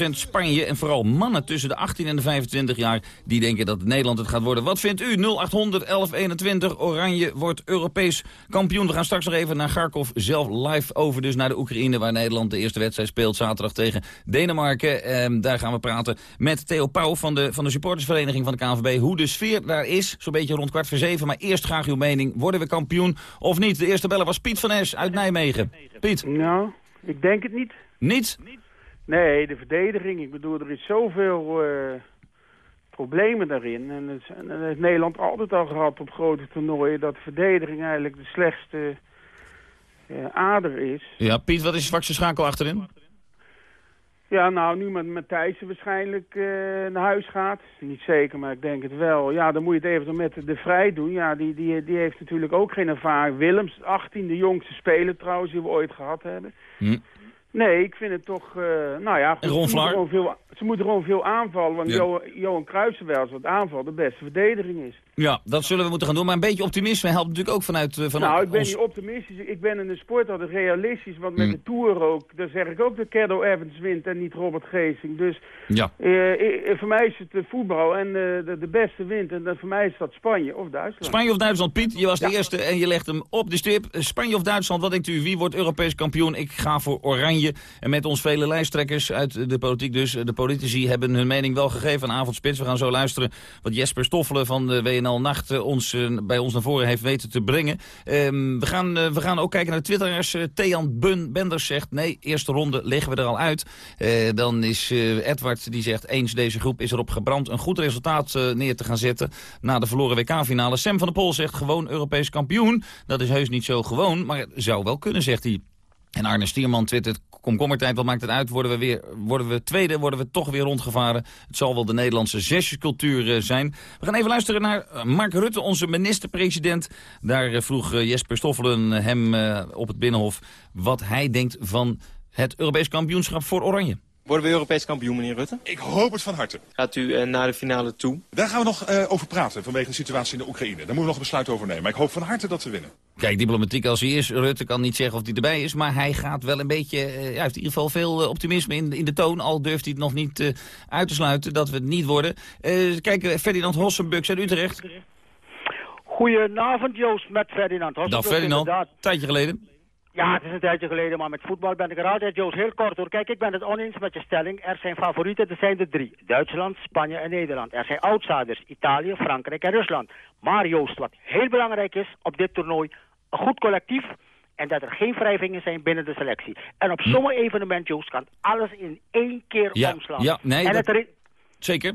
Spanje en vooral mannen tussen de 18 en de 25 jaar... die denken dat Nederland het gaat worden. Wat vindt u? 0800 1121. Oranje wordt Europees kampioen. We gaan straks nog even naar Garkov zelf live over. Dus naar de Oekraïne, waar Nederland de eerste wedstrijd speelt. Zaterdag tegen Denemarken. Ehm, daar gaan we praten met Theo Pauw van de, van de supportersvereniging van de KNVB. Hoe de sfeer daar is, zo'n beetje rond kwart voor zeven. Maar eerst graag uw mening. Worden we kampioen of niet? De eerste beller was Piet van Es uit Nijmegen. Piet? Nou, ik denk het niet. Niet? Nee, de verdediging. Ik bedoel, er is zoveel uh, problemen daarin. En dat heeft Nederland altijd al gehad op grote toernooien... dat de verdediging eigenlijk de slechtste uh, ader is. Ja, Piet, wat is je zwakste schakel achterin? Ja, nou, nu met Matthijs waarschijnlijk uh, naar huis gaat. Niet zeker, maar ik denk het wel. Ja, dan moet je het even met de Vrij doen. Ja, die, die, die heeft natuurlijk ook geen ervaring. Willems, 18e jongste speler trouwens, die we ooit gehad hebben. Hm. Nee, ik vind het toch... Uh, nou ja, goed, veel, ze moeten gewoon veel aanvallen. Want ja. Johan wel wat aanval de beste verdediging is. Ja, dat zullen we moeten gaan doen. Maar een beetje optimisme helpt natuurlijk ook vanuit... Uh, van nou, ik ben niet optimistisch. Ik ben in de sport altijd realistisch. Want met hmm. de Tour ook, daar zeg ik ook dat Caddo Evans wint en niet Robert Geesing. Dus ja. Uh, voor mij is het voetbal en de, de, beste wint. En voor mij is dat Spanje of Duitsland. Spanje of Duitsland, Piet. Je was de eerste en je legt hem op de stip. Spanje of Duitsland, wat denkt u? Wie wordt Europees kampioen? Ik ga voor Oranje. En met ons vele lijsttrekkers uit de politiek dus. De politici hebben hun mening wel gegeven aan Avondspits. We gaan zo luisteren wat Jesper Stoffelen van de WNL Nacht eh, ons, uh, bij ons naar voren heeft weten te brengen. Um, we, gaan, uh, we gaan ook kijken naar de Twitterers. Tejan Bun Benders zegt nee, eerste ronde leggen we er al uit. dan is Edward die zegt eens deze groep is erop gebrand een goed resultaat neer te gaan zetten na de verloren WK-finale. Sam van der Pol zegt gewoon Europees kampioen. Dat is heus niet zo gewoon, maar zou wel kunnen, zegt hij. En Arne Stierman twittert, komkommertijd, wat maakt het uit? Worden we, weer, worden we tweede, worden we toch weer rondgevaren? Het zal wel de Nederlandse zesjescultuur uh, zijn. We gaan even luisteren naar eh, Mark Rutte, onze minister-president. Daar uh, vroeg Jesper Stoffelen hem op het Binnenhof wat hij denkt van het Europees kampioenschap voor Oranje. Worden we Europees kampioen, meneer Rutte? Ik hoop het van harte. Gaat u uh, naar de finale toe? Daar gaan we nog uh, over praten vanwege de situatie in de Oekraïne. Daar moeten we nog een besluit over nemen. Maar ik hoop van harte dat we winnen. Kijk, diplomatiek als hij is, Rutte kan niet zeggen of hij erbij is. Maar hij gaat wel een beetje, uh, hij heeft in ieder geval veel optimisme in, in de toon. Al durft hij het nog niet uit te sluiten dat we het niet worden. kijk, Ferdinand Hossenbux uit Utrecht. Goedenavond Joost, met Ferdinand Hossenbux. Dag Ferdinand, een tijdje geleden. Ja, het is een tijdje geleden, maar met voetbal ben ik er altijd. Joost, heel kort hoor. Kijk, ik ben het oneens met je stelling. Er zijn favorieten, er zijn er drie. Duitsland, Spanje en Nederland. Er zijn outsiders, Italië, Frankrijk en Rusland. Maar Joost, wat heel belangrijk is op dit toernooi, een goed collectief en dat er geen wrijvingen zijn binnen de selectie. En op zo'n evenement, Joost, kan alles in één keer ja, omslaan. Ja, nee, en dat... het Zeker.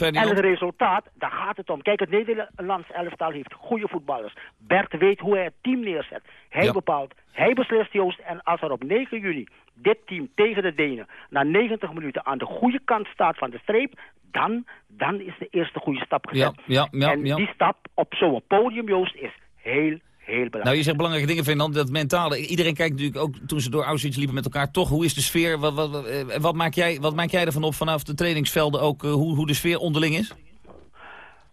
En het resultaat, daar gaat het om. Kijk, het Nederlands elftal heeft goede voetballers. Bert weet hoe hij het team neerzet. Hij Ja. bepaalt, hij beslist Joost. En als er op 9 juni dit team tegen de Denen... na 90 minuten aan de goede kant staat van de streep... dan, dan is de eerste goede stap gezet. Ja, ja, ja, en die stap op zo'n podium, Joost, is heel, heel belangrijk. Nou, je zegt belangrijke dingen, Fernand. Dat mentale. Iedereen kijkt natuurlijk ook toen ze door Auschwitz liepen met elkaar. Toch, hoe is de sfeer? Wat, wat, wat, eh, wat, maak, jij, wat maak jij ervan op vanaf de trainingsvelden ook? eh, hoe, hoe de sfeer onderling is?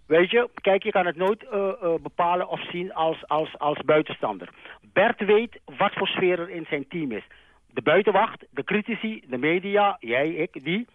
Weet je, kijk, je kan het nooit eh, bepalen of zien als, als, als buitenstander. Bert weet wat voor sfeer er in zijn team is. De buitenwacht, de critici, de media, jij, ik, die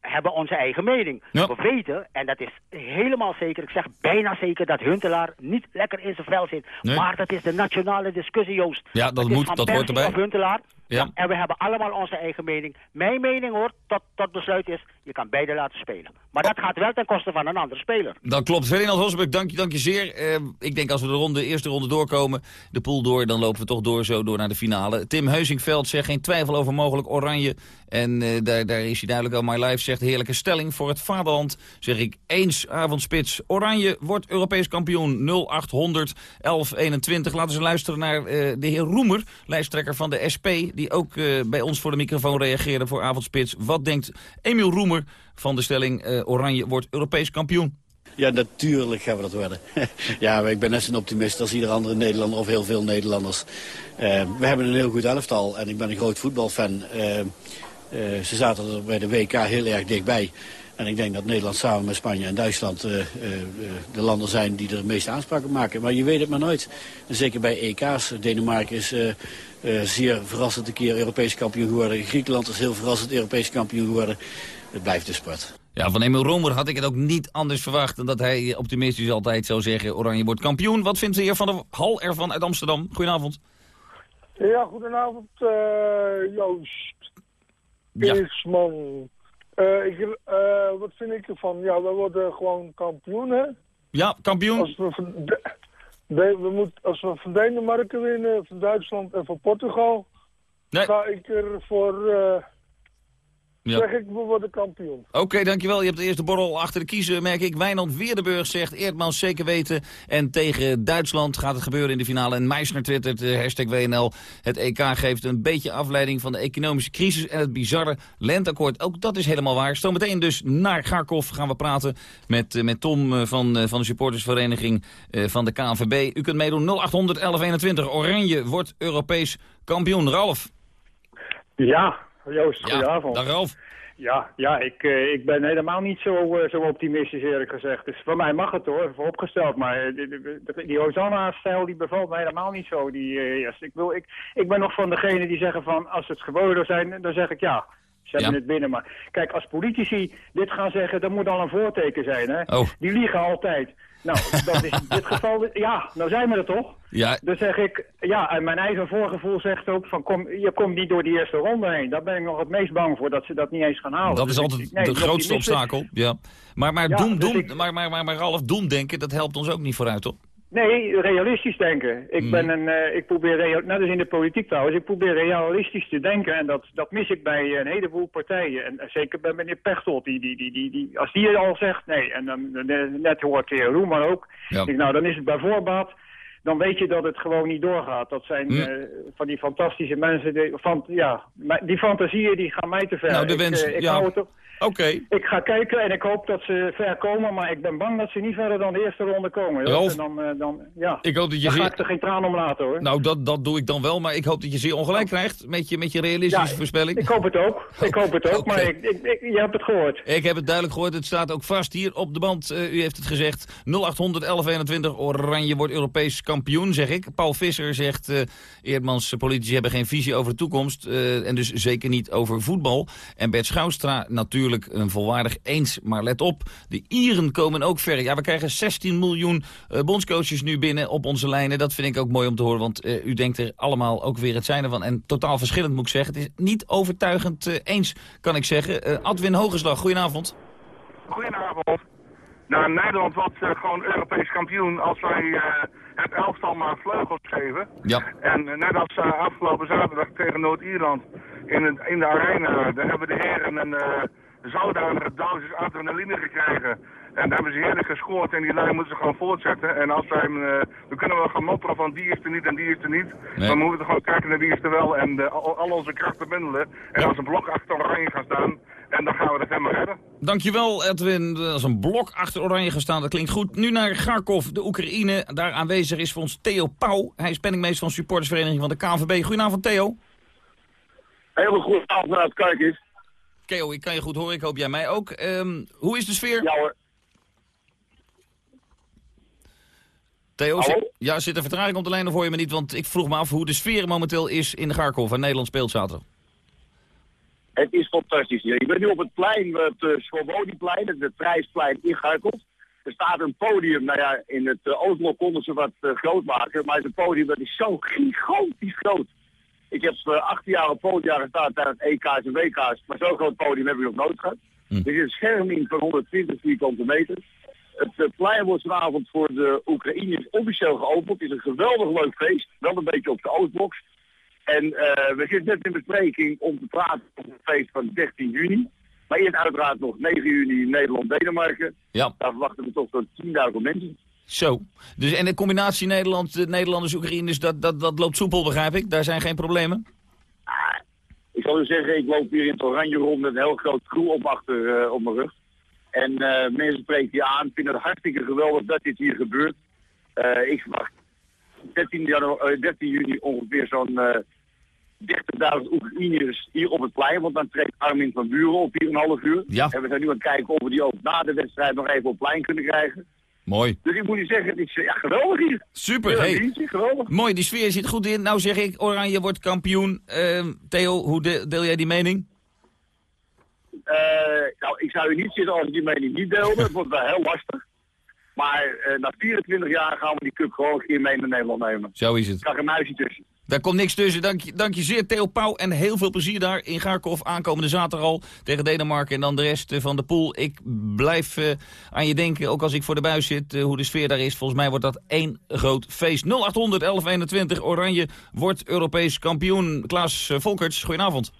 hebben onze eigen mening. We weten, en dat is helemaal zeker, ik zeg bijna zeker... dat Huntelaar niet lekker in zijn vel zit. Nee. Maar dat is de nationale discussie, Joost. Ja, dat moet, dat hoort erbij. Of Huntelaar. Ja. En we hebben allemaal onze eigen mening. Mijn mening hoor, tot, tot besluit is, je kan beide laten spelen. Maar dat gaat wel ten koste van een andere speler. Dat klopt. Ferdinand Hosbuk, dank je, dank je zeer. Eh, ik denk als we de ronde, eerste ronde doorkomen, de pool door, dan lopen we toch door zo door naar de finale. Tim Heusingveld zegt geen twijfel over mogelijk oranje. En eh, daar, daar is hij duidelijk al. My Life zegt heerlijke stelling voor het vaderland. Zeg ik eens avondspits. Oranje wordt Europees kampioen 0800 1121. Laten we luisteren naar eh, de heer Roemer, lijsttrekker van de SP... die ook eh, bij ons voor de microfoon reageerde voor avondspits. Wat denkt Emiel Roemer van de stelling eh, Oranje wordt Europees kampioen? Ja, natuurlijk gaan we dat worden. ja, ik ben net zo'n optimist als ieder andere Nederlander of heel veel Nederlanders. Eh, we hebben een heel goed elftal en ik ben een groot voetbalfan. Ze zaten er bij de WK heel erg dichtbij. En ik denk dat Nederland samen met Spanje en Duitsland eh, eh, de landen zijn die er de meeste aanspraken maken. Maar je weet het maar nooit. En zeker bij EK's. Denemarken is eh, eh, zeer verrassend een keer Europees kampioen geworden. Griekenland is heel verrassend Europees kampioen geworden. Het blijft de sport. Ja, van Emil Roemer had ik het ook niet anders verwacht... dan dat hij optimistisch altijd zou zeggen... Oranje wordt kampioen. Wat vindt de heer Van der Hal ervan uit Amsterdam? Goedenavond. Ja, goedenavond eh, Joost. Ja. Eh, ik, eh, wat vind ik ervan? Ja, we worden gewoon kampioen, hè? Ja, kampioen. Als we, van de, de- we moet, als we van Denemarken winnen, van Duitsland en van Portugal... ga ik er voor... eh, Ja. Zeg ik, we worden kampioen. Oké, dankjewel. Je hebt de eerste borrel achter de kiezen, merk ik. Wijnand Weerdenburg zegt, Eerdmans zeker weten. En tegen Duitsland gaat het gebeuren in de finale. En Meisner twittert, eh, hashtag WNL. Het EK geeft een beetje afleiding van de economische crisis... en het bizarre lenteakkoord. Ook dat is helemaal waar. Zometeen dus naar Garkov gaan we praten met, eh, met Tom eh, van, van de supportersvereniging van de KNVB. U kunt meedoen 0800 1121. Oranje wordt Europees kampioen. Ralf. Ja, Joost, goedenavond. Dag Ralf. Ja, ja ik, eh, ik ben helemaal niet zo, eh, zo optimistisch eerlijk gezegd. Dus voor mij mag het hoor, vooropgesteld. Maar eh, die, die, die Hosanna-stijl die bevalt me helemaal niet zo. Die, yes. ik, wil, ik, ik ben nog van degene die zeggen van als het geboden zijn, dan zeg ik ja. Ze hebben Ja. het binnen. Maar kijk, als politici dit gaan zeggen, dat moet al een voorteken zijn. Hè? Oh. Die liegen altijd. Nou, dat is in dit geval, ja, nou zijn we er toch? Ja, Dan zeg ik, ja, en mijn eigen voorgevoel zegt ook van, kom, je komt niet door die eerste ronde heen. Daar ben ik nog het meest bang voor, dat ze dat niet eens gaan halen. Dat is Dus altijd nee, die grootste obstakel. Ja. Maar, maar, Ja, doem, dus doem, ik- maar, maar, maar, maar Ralf, doemdenken, dat helpt ons ook niet vooruit, toch? Nee, realistisch denken. Ik Mm. ben een, eh, ik probeer, rea- net als in de politiek trouwens, ik probeer realistisch te denken. En dat, dat mis ik bij een heleboel partijen. En, en zeker bij meneer Pechtold, die, die, die, die, die, als die al zegt nee, en dan eh, net hoort de heer Roemer ook. Ja. Ik, nou, dan is het bij voorbaat. dan weet je dat het gewoon niet doorgaat. Dat zijn Hm. eh, van die fantastische mensen, die, van, ja, die fantasieën die gaan mij te ver. Nou, de Ik, wens, eh, ik ja. hou het op- Oké. Ik ga kijken en ik hoop dat ze ver komen, maar ik ben bang dat ze niet verder dan de eerste ronde komen. Rolf, En dan, eh, dan, ja. Ik hoop dat je dan ga ik er geen traan om laten hoor. Nou, dat, dat doe ik dan wel, maar ik hoop dat je zeer ongelijk krijgt met je, met je realistische Ja, voorspelling. Ik hoop het ook. Ik hoop het ook, maar ik, ik, ik- je hebt het gehoord. Ik heb het duidelijk gehoord, het staat ook vast hier op de band. Eh, u heeft het gezegd, 0800 1121, Oranje wordt Europees kampioen, zeg ik. Paul Visser zegt, eh Eerdmans politici hebben geen visie over de toekomst... en dus zeker niet over voetbal. En Bert Schouwstra natuurlijk een volwaardig eens. Maar let op, de Ieren komen ook ver. Ja, we krijgen 16 miljoen eh, bondscoaches nu binnen op onze lijnen. Dat vind ik ook mooi om te horen, want eh, u denkt er allemaal ook weer het zijn ervan. En totaal verschillend moet ik zeggen. Het is niet overtuigend eh, eens, kan ik zeggen. Adwin Hogeslag, goedenavond. Goedenavond. Nou, Nederland wordt gewoon Europees kampioen als wij het elftal maar vleugels geven. Ja. En net als afgelopen zaterdag tegen Noord-Ierland in, in de arena, daar hebben de heren een uh, zodanige dosis adrenaline gekregen. En daar hebben ze heerlijk gescoord en die lijn moeten ze gewoon voortzetten. En als wij, uh, we kunnen wel gaan mopperen van die is er niet en die is er niet. Nee. Maar we moeten gewoon kijken naar wie is er wel en uh, al, al onze krachten bundelen. En als een blok achter oranje gaan staan, en dan gaan we het helemaal redden. Dankjewel Edwin. Als een blok achter Oranje gestaan, dat klinkt goed. Nu naar Kharkov, de Oekraïne. Daar aanwezig is voor ons Theo Pauw. Hij is penningmeester van supportersvereniging van de KNVB. Goedenavond Theo. Hele goede avond naar het kijkers. Theo, ik kan je goed horen. Ik hoop jij mij ook. Um, hoe is de sfeer? Ja hoor. Theo, zit, ja, zit er vertraging op de lijn of hoor je me niet? Want ik vroeg me af hoe de sfeer momenteel is in de Kharkov, waar Nederland speelt zaterdag. Het is fantastisch. Ik ben nu op het plein, het uh, Svobodiplein, het, het prijsplein in Kharkov. Er staat een podium, nou ja, in het uh, Oostblok konden ze wat uh, groot maken, maar het podium dat is zo gigantisch groot. Ik heb uh, 18 jaar op podium gestaan tijdens EK's en WK's, maar zo'n groot podium heb ik nog nooit gehad. Hm. Er is een scherming van 120 vierkante meter. Het plein wordt vanavond voor de Oekraïners officieel geopend. Het is een geweldig leuk feest, wel een beetje op de Oostbox. En uh, we zitten net in bespreking om te praten over het feest van 13 juni. Maar eerst uiteraard nog 9 juni Nederland-Denemarken. Ja. Daar verwachten we toch zo'n 10.000 mensen. Zo. Dus, en de combinatie Nederland, de Nederlanders, Oekraïners, dat, dat, dat loopt soepel, begrijp ik? Daar zijn geen problemen? Ah, ik zou zeggen, ik loop hier in het oranje rond met een heel groot crew op achter uh, op mijn rug. En uh, mensen spreken je aan, vinden het hartstikke geweldig dat dit hier gebeurt. Uh, ik verwacht 13, januari, 13 juni ongeveer zo'n 30.000 Oekraïners hier op het plein. Want dan trekt Armin van Buren op 4,5 uur. Ja. En we zijn nu aan het kijken of we die ook na de wedstrijd nog even op het plein kunnen krijgen. Mooi. Dus ik moet u zeggen, het is ja, geweldig hier. Super, ja, hey. Dienstje, geweldig. Mooi, die sfeer zit goed in. Nou zeg ik, Oranje wordt kampioen. Uh, Theo, hoe de deel jij die mening? Uh, nou, ik zou u niet zitten als ik die mening niet deelde. Het wordt wel heel lastig. Maar uh, na 24 jaar gaan we die cup gewoon een keer mee naar Nederland nemen. Zo is het. Kan een muisje tussen. Daar komt niks tussen. Dank je, dank je zeer, Theo Pauw. En heel veel plezier daar in Garkov. Aankomende zaterdag al tegen Denemarken en dan de rest van de pool. Ik blijf uh, aan je denken, ook als ik voor de buis zit, uh, hoe de sfeer daar is. Volgens mij wordt dat één groot feest. 0800 1121 Oranje wordt Europees kampioen. Klaas Volkerts, goedenavond.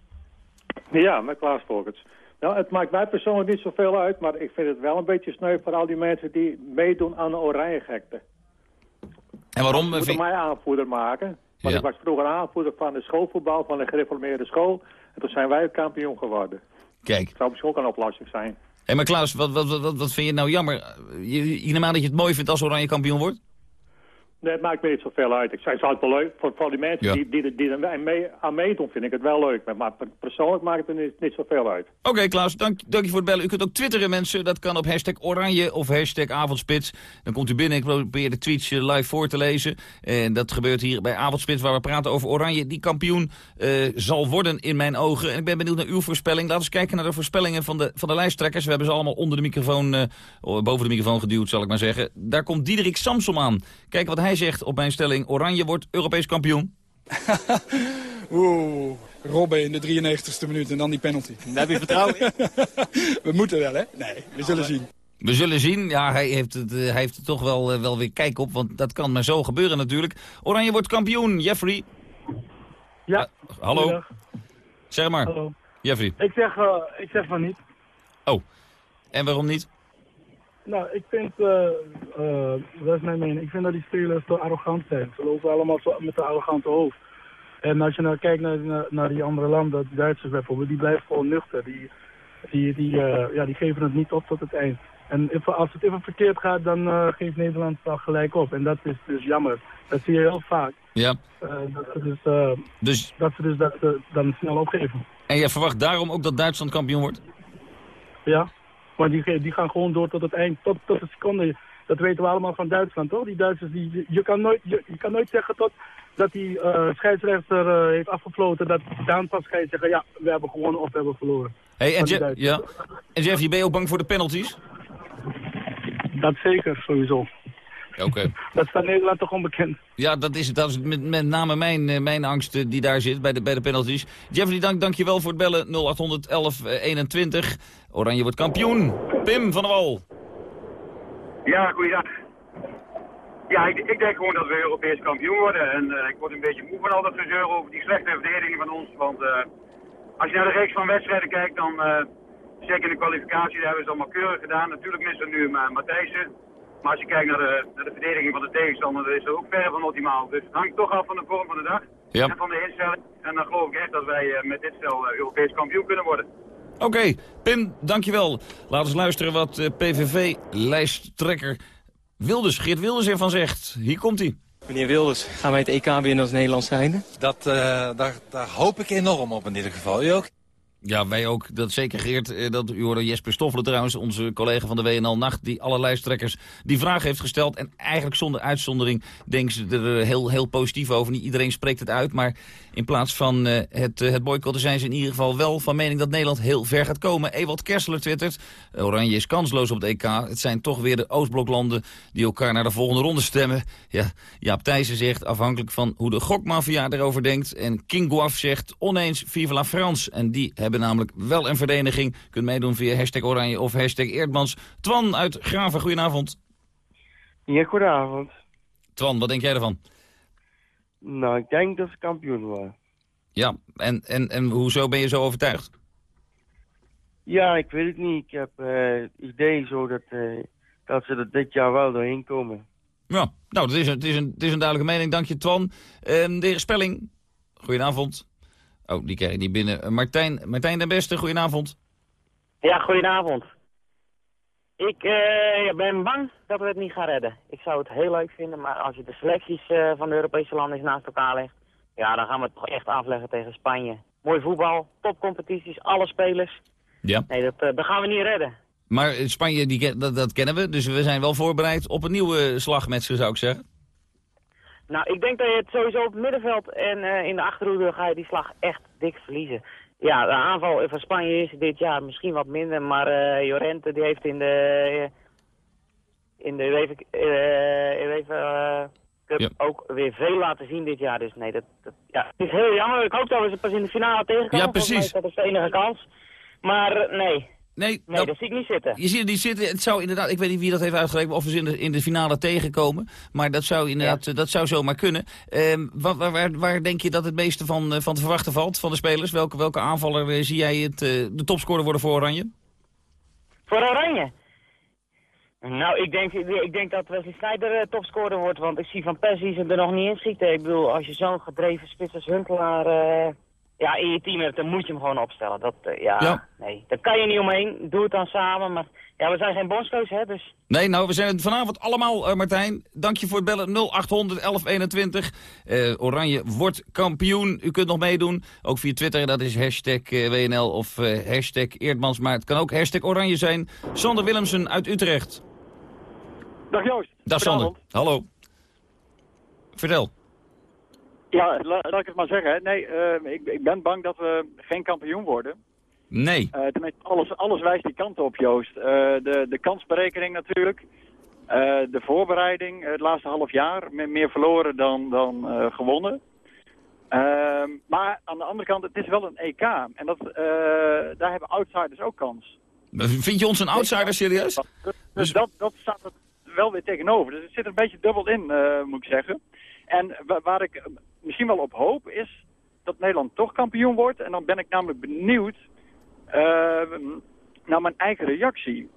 Ja, met Klaas Volkerts. Nou, het maakt mij persoonlijk niet zoveel uit, maar ik vind het wel een beetje sneu voor al die mensen die meedoen aan de oranje gekte. En waarom? Ze moeten mij aanvoerder maken. Want ja. ik was vroeger aanvoerder van de schoolvoetbal van de gereformeerde school. En toen zijn wij kampioen geworden. Kijk. Dat zou misschien ook een oplossing zijn. Hé, hey, maar Klaas, wat, wat, wat, wat vind je nou jammer? Je, je aan dat je het mooi vindt als Oranje kampioen wordt? Nee, het maakt me niet zoveel uit. Ik zou het wel leuk voor, voor die mensen ja. die, die, die er mee, aan meedoen, vind ik het wel leuk. Maar persoonlijk maakt het er niet, niet zoveel uit. Oké, okay, Klaas, dank, dank je voor het bellen. U kunt ook twitteren, mensen. Dat kan op hashtag oranje of hashtag avondspits. Dan komt u binnen. Ik probeer de tweets live voor te lezen. En dat gebeurt hier bij Avondspits, waar we praten over oranje. Die kampioen uh, zal worden in mijn ogen. En ik ben benieuwd naar uw voorspelling. Laten we eens kijken naar de voorspellingen van de, van de lijsttrekkers. We hebben ze allemaal onder de microfoon, uh, boven de microfoon geduwd, zal ik maar zeggen. Daar komt Diederik Samsom aan. Kijk wat hij zegt op mijn stelling. Oranje wordt Europees kampioen. Oeh, Robben in de 93ste minuut en dan die penalty. Daar heb je vertrouwen in? we moeten wel, hè? Nee, we zullen zien. We zullen zien. Ja, hij heeft, het, uh, hij heeft er toch wel, uh, wel weer kijk op, want dat kan maar zo gebeuren natuurlijk. Oranje wordt kampioen, Jeffrey. Ja. Uh, hallo. Zeg maar. Hallo. Jeffrey. Ik zeg, ik zeg van niet. Oh, en waarom niet? Nou, ik vind, uh, uh, dat is mijn mening, ik vind dat die spelers te arrogant zijn. Ze lopen allemaal zo met een arrogante hoofd. En als je nou kijkt naar, naar, die andere landen, de Duitsers bijvoorbeeld, die blijven gewoon nuchter. Die, die, die, uh, ja, die geven het niet op tot het eind. En als het even verkeerd gaat, dan geeft Nederland wel gelijk op. En dat is dus jammer. Dat zie je heel vaak. Ja. dat, ze dus, dus... dat ze dus dat, dan snel opgeven. En jij verwacht daarom ook dat Duitsland kampioen wordt? Ja. Maar die, die gaan gewoon door tot het eind, tot, tot de seconde. Dat weten we allemaal van Duitsland, toch? Die Duitsers, die, je, kan nooit, je, je kan nooit zeggen tot, dat die uh, scheidsrechter uh, heeft afgefloten... dat dan pas ga je zeggen, ja, we hebben gewonnen of we hebben verloren. Hey, en, Jeff, ja. en Jeff, je ben je ook bang voor de penalties? Dat zeker, sowieso. Oké. Dat staat Nederland toch onbekend. Ja, dat is, dat is met, met name mijn, eh, mijn angst eh, die daar zit bij de, bij de penalties. Jeffrey, dank, dank je wel voor het bellen. 0800 1121. Oranje wordt kampioen. Pim van der Wal. Ja, goeiedag. Ja, ik, ik, denk gewoon dat we Europees kampioen worden. En uh, ik word een beetje moe van al dat gezeur over die slechte verdediging van ons. Want uh, als je naar de reeks van wedstrijden kijkt, dan uh, zeker in de kwalificatie, daar hebben ze allemaal keurig gedaan. Natuurlijk missen we nu Matthijssen. Maar als je kijkt naar de, naar de verdediging van de tegenstander, dan is het ook ver van optimaal. Dus het hangt toch af van de vorm van de dag en van de instelling. En dan geloof ik echt dat wij uh, met dit stel uh, Europees kampioen kunnen worden. Oké, okay, Pim, dankjewel. Laten we luisteren wat uh, PVV-lijsttrekker Wilders, Geert Wilders ervan zegt. Hier komt hij. Meneer Wilders, gaan wij het EK winnen als Nederland zijn? Dat, daar, daar hoop ik enorm op in ieder geval. U ook? Ja, wij ook. Dat zeker Geert. Eh, dat, u hoorde Jesper Stoffelen trouwens, onze collega van de WNL Nacht... die alle lijsttrekkers die vraag heeft gesteld. En eigenlijk zonder uitzondering denken ze er heel, heel positief over. Niet iedereen spreekt het uit, maar in plaats van uh, het, het boycotten... zijn ze in ieder geval wel van mening dat Nederland heel ver gaat komen. Ewald Kersler twittert, Oranje is kansloos op het EK. Het zijn toch weer de Oostbloklanden die elkaar naar de volgende ronde stemmen. Ja, Jaap Thijssen zegt, afhankelijk van hoe de gokmafia erover denkt. En King Guaf zegt, oneens Vive la France. En die hebben hebben namelijk wel een vereniging. Kunt meedoen via hashtag Oranje of hashtag Eerdmans. Twan uit Graven, goedenavond. Ja, goedenavond. Twan, wat denk jij ervan? Nou, ik denk dat ze kampioen worden. Ja, en, en, en hoezo ben je zo overtuigd? Ja, ik weet het niet. Ik heb uh, het idee zo dat, uh, dat ze er dit jaar wel doorheen komen. Ja, nou, het is een, het is een, het is een duidelijke mening. Dank je, Twan. Uh, de heer Spelling, goedenavond. Oh, die krijg je niet binnen. Eh, Martijn, Martijn den Beste, goedenavond. Ja, goedenavond. Ik uh, ben bang dat we het niet gaan redden. Ik zou het heel leuk vinden, maar als je de selecties uh, van de Europese landen eens naast elkaar legt... ja, dan gaan we het toch echt afleggen tegen Spanje. Mooi voetbal, topcompetities, alle spelers. Ja. Nee, dat, uh, dat gaan we niet redden. Maar Spanje, die, dat, dat kennen we, dus we zijn wel voorbereid op een nieuwe slag met ze, zou ik zeggen. Nou, ik denk dat je het sowieso op het middenveld en uh, in de achterhoede ga je die slag echt dik verliezen. Ja, de aanval van Spanje is dit jaar misschien wat minder, maar uh, Jorente die heeft in de, uh, in de UEFA, UEFA Cup ja. ook weer veel laten zien dit jaar. Dus nee, dat, dat, ja, het is heel jammer. Ik hoop dat we ze pas in de finale tegenkomen. Ja, precies. Dat is de enige kans. Maar nee, Nee, nee dat, zie ik niet zitten. Je ziet het niet zitten. Het zou inderdaad, ik weet niet wie dat heeft uitgerekend, of we in de, in de finale tegenkomen. Maar dat zou inderdaad, ja. dat zou zomaar kunnen. Uh, waar, waar, waar, denk je dat het meeste van, van te verwachten valt van de spelers? Welke, welke aanvaller uh, zie jij het, de topscorer worden voor Oranje? Voor Oranje? Nou, ik denk, ik denk dat Wesley Sneijder topscorer wordt, want ik zie Van Persie er nog niet in schieten. Ik bedoel, als je zo'n gedreven spits als Huntelaar ja, in je team hebt, dan moet je hem gewoon opstellen. Dat, uh, ja, ja, nee, daar kan je niet omheen. Doe het dan samen, maar ja, we zijn geen bondscoach, hè, dus... Nee, nou, we zijn het vanavond allemaal, uh, Martijn. Dank je voor het bellen, 0800 1121. Uh, Oranje wordt kampioen. U kunt nog meedoen, ook via Twitter, dat is hashtag WNL of hashtag Eerdmans. Maar het kan ook hashtag Oranje zijn. Sander Willemsen uit Utrecht. Dag Joost. Dag Sander, hallo. Vertel. Ja, laat ik het maar zeggen. Nee, uh, ik, ik, ben bang dat we geen kampioen worden. Nee. Uh, tenminste, alles, alles wijst die kant op, Joost. Uh, de, de kansberekening natuurlijk. de voorbereiding, het laatste half jaar. Meer verloren dan, dan gewonnen. Ehm, maar aan de andere kant, het is wel een EK. En dat, daar hebben outsiders ook kans. Vind je ons een outsider, serieus? Dus, dus dat, dat staat er wel weer tegenover. Dus het zit er een beetje dubbel in, moet ik zeggen. En waar ik misschien wel op hoop is dat Nederland toch kampioen wordt. En dan ben ik namelijk benieuwd uh, naar mijn eigen reactie.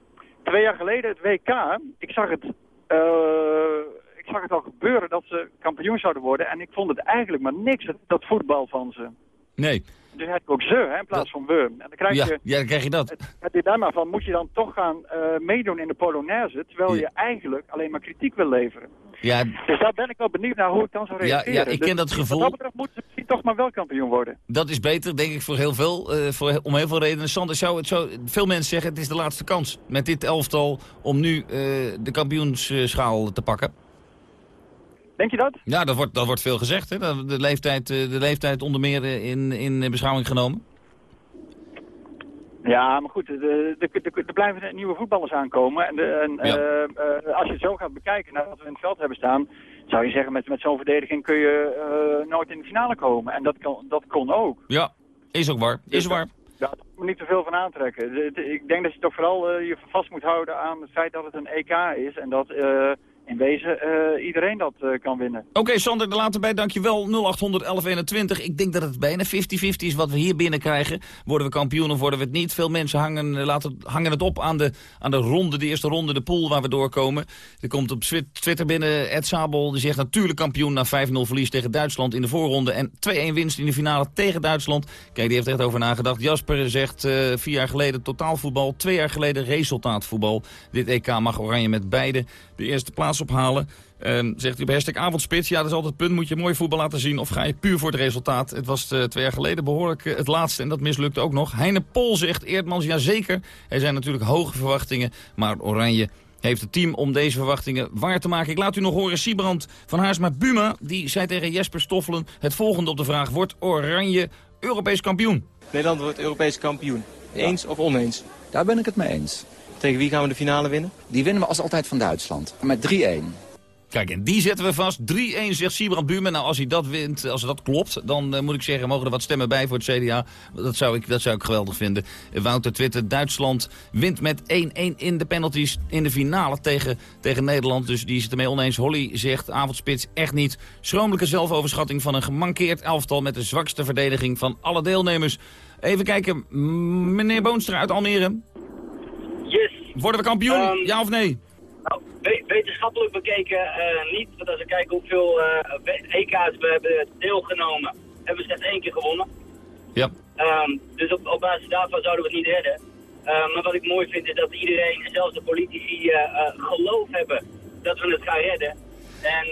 twee jaar geleden het WK, ik zag het, eh, ik zag het al gebeuren dat ze kampioen zouden worden. En ik vond het eigenlijk maar niks, dat voetbal van ze. Nee. Dus heb ik ook ze, hè, in plaats van we. En dan krijg Ja, je ja, dan krijg je dat. het, het dilemma van, moet je dan toch gaan eh, meedoen in de Polonaise, terwijl je eigenlijk alleen maar kritiek wil leveren. Ja, Dus daar ben ik wel benieuwd naar hoe ik dan zou Ja, reageren. ja, ik ken Dus dat gevoel. Wat dat betreft moeten ze misschien toch maar wel kampioen worden. dat is beter, denk ik, voor heel veel. eh, voor, om heel veel redenen. Sander, zou het zo, veel mensen zeggen het is de laatste kans met dit elftal om nu eh, de kampioensschaal te pakken. Denk je dat? Ja, dat wordt, dat wordt veel gezegd. Hè? De leeftijd, eh, de leeftijd onder meer eh, in, in beschouwing genomen. Ja, maar goed, er blijven nieuwe voetballers aankomen. En, de, en Ja. eh, als je het zo gaat bekijken naar wat we in het veld hebben staan... zou je zeggen, met, met zo'n verdediging kun je nooit in de finale komen. En dat, kan, dat kon ook. Ja, is ook waar. Is waar. Daar moet je niet te veel van aantrekken. De- de- Ik denk dat je toch vooral je vast moet houden aan het feit dat het een EK is. En dat in wezen eh, iedereen dat eh, kan winnen. Oké, Sander, de later bij, dankjewel. 0800 1121. Ik denk dat het bijna 50-50 is wat we hier binnenkrijgen. Worden we kampioen of worden we het niet? Veel mensen hangen, eh, laten, hangen het op aan de, aan de ronde, de eerste ronde, de pool waar we doorkomen. Er komt op Twi- Twitter binnen Ed Sabel, die zegt natuurlijk kampioen na 5-0 verlies tegen Duitsland in de voorronde. En 2-1 winst in de finale tegen Duitsland. Kijk, die heeft er echt over nagedacht. Jasper zegt vier jaar geleden totaalvoetbal, twee jaar geleden resultaatvoetbal. Dit EK mag Oranje met beide de eerste plaats ophalen. Ehm, zegt u bij hashtag avondspits, ja dat is altijd het punt. Moet je mooi voetbal laten zien of ga je puur voor het resultaat? Het was eh, twee jaar geleden behoorlijk eh, het laatste en dat mislukte ook nog. Heine Pol zegt Eerdmans, ja zeker. Er zijn natuurlijk hoge verwachtingen, maar Oranje heeft het team om deze verwachtingen waar te maken. Ik laat u nog horen Siebrand van Haarsma Buma. Die zei tegen Jesper Stoffelen het volgende op de vraag. Wordt Oranje Europees kampioen? Nederland wordt Europees kampioen. Eens of oneens? Daar ben ik het mee eens. Tegen wie gaan we de finale winnen? Die winnen we als altijd van Duitsland. Met 3-1. Kijk, en die zetten we vast. 3-1 zegt Siebrand Buurman. Nou, als hij dat wint, als dat klopt, dan eh, moet ik zeggen, mogen er wat stemmen bij voor het CDA. Dat zou ik, dat zou ik geweldig vinden. Wouter Twitter, Duitsland wint met 1-1 in de penalties in de finale tegen, tegen Nederland. Dus die is het ermee oneens. Holly zegt, avondspits echt niet. Schromelijke zelfoverschatting van een gemankeerd elftal met de zwakste verdediging van alle deelnemers. Even kijken, meneer Boonstra uit Almere. Worden we kampioen, Ehm, ja of nee? Nou, we- wetenschappelijk bekeken eh, niet. Want als we kijken hoeveel eh, EK's we hebben deelgenomen, hebben we slechts één keer gewonnen. Ja. Ehm, dus op, op basis daarvan zouden we het niet redden. Ehm, maar wat ik mooi vind is dat iedereen, zelfs de politici, eh, geloof hebben dat we het gaan redden. En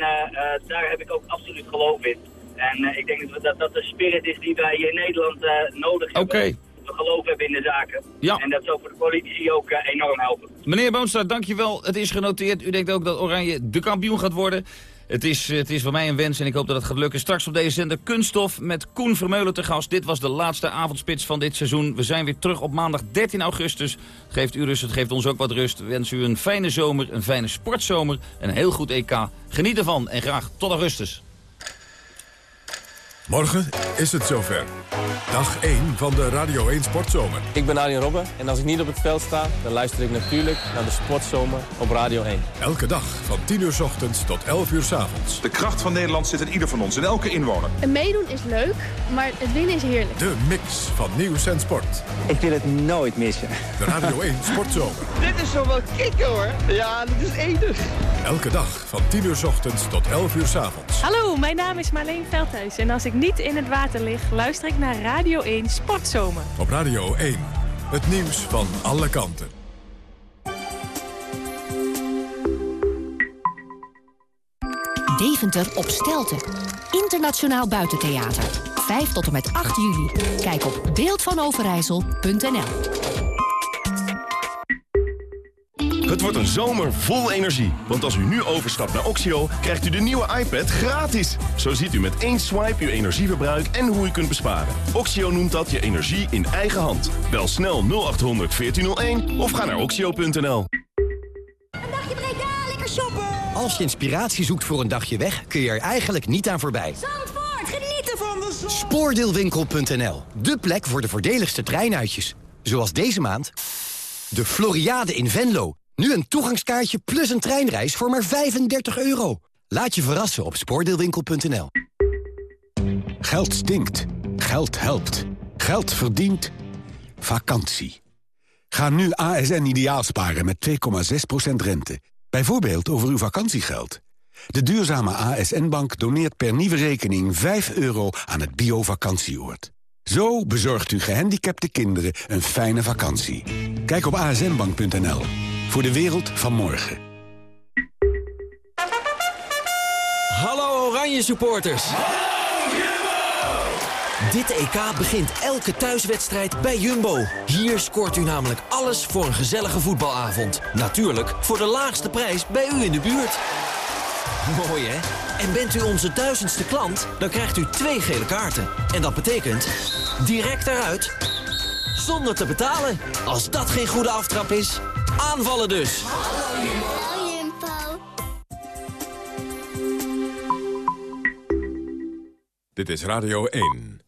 daar heb ik ook absoluut geloof in. En ik denk dat, dat dat de spirit is die wij in Nederland nodig hebben. Oké. We geloof hebben in de zaken. Ja. En dat zou voor de politici ook eh, enorm helpen. Meneer Boonstra, dankjewel. Het is genoteerd. U denkt ook dat Oranje de kampioen gaat worden. Het is, het is voor mij een wens en ik hoop dat het gaat lukken. Straks op deze zender Kunststof met Koen Vermeulen te gast. Dit was de laatste avondspits van dit seizoen. We zijn weer terug op maandag 13 augustus. Geeft u rust, het geeft ons ook wat rust. We wensen u een fijne zomer, een fijne sportzomer, een heel goed EK. Geniet ervan en graag tot augustus. Morgen is het zover. Dag 1 van de Radio 1 Sportzomer. Ik ben Arjen Robben en als ik niet op het veld sta, dan luister ik natuurlijk naar de Sportzomer op Radio 1. Elke dag van 10 uur 's ochtends tot 11 uur 's avonds. De kracht van Nederland zit in ieder van ons, in elke inwoner. Een meedoen is leuk, maar het winnen is heerlijk. De mix van nieuws en sport. Ik wil het nooit missen. De Radio 1 Sportzomer. Dit is zo wel kicken hoor. Ja, dit is enig. Elke dag van 10 uur 's ochtends tot 11 uur 's avonds. Hallo, mijn naam is Marleen Veldhuis en als ik niet in het water lig, luister ik naar Radio 1 Sportzomer. Op Radio 1. Het nieuws van alle kanten. Deventer op Stelten. Internationaal Buitentheater. 5 tot en met 8 juli. Kijk op beeldvanoverijssel.nl Het wordt een zomer vol energie. Want als u nu overstapt naar Oxio, krijgt u de nieuwe iPad gratis. Zo ziet u met één swipe uw energieverbruik en hoe u kunt besparen. Oxio noemt dat je energie in eigen hand. Bel snel 0800 1401 of ga naar oxio.nl. lekker shoppen. Als je inspiratie zoekt voor een dagje weg, kun je er eigenlijk niet aan voorbij. Zandvoort, genieten van de zon. Spoordeelwinkel.nl, de plek voor de voordeligste treinuitjes. Zoals deze maand de Floriade in Venlo. Nu een toegangskaartje plus een treinreis voor maar 35 euro. Laat je verrassen op spoordeelwinkel.nl. Geld stinkt. Geld helpt. Geld verdient. Vakantie. Ga nu ASN ideaal sparen met 2,6% rente. Bijvoorbeeld over uw vakantiegeld. De duurzame ASN-bank doneert per nieuwe rekening 5 euro aan het bio-vakantieoord. Zo bezorgt u gehandicapte kinderen een fijne vakantie. Kijk op asnbank.nl. Voor de wereld van morgen. Hallo Oranje supporters. Dit EK begint elke thuiswedstrijd bij Jumbo. Hier scoort u namelijk alles voor een gezellige voetbalavond. Natuurlijk voor de laagste prijs bij u in de buurt. Mooi hè? En bent u onze duizendste klant, dan krijgt u twee gele kaarten. En dat betekent direct eruit, zonder te betalen. Als dat geen goede aftrap is, aanvallen dus. Dit is Radio 1.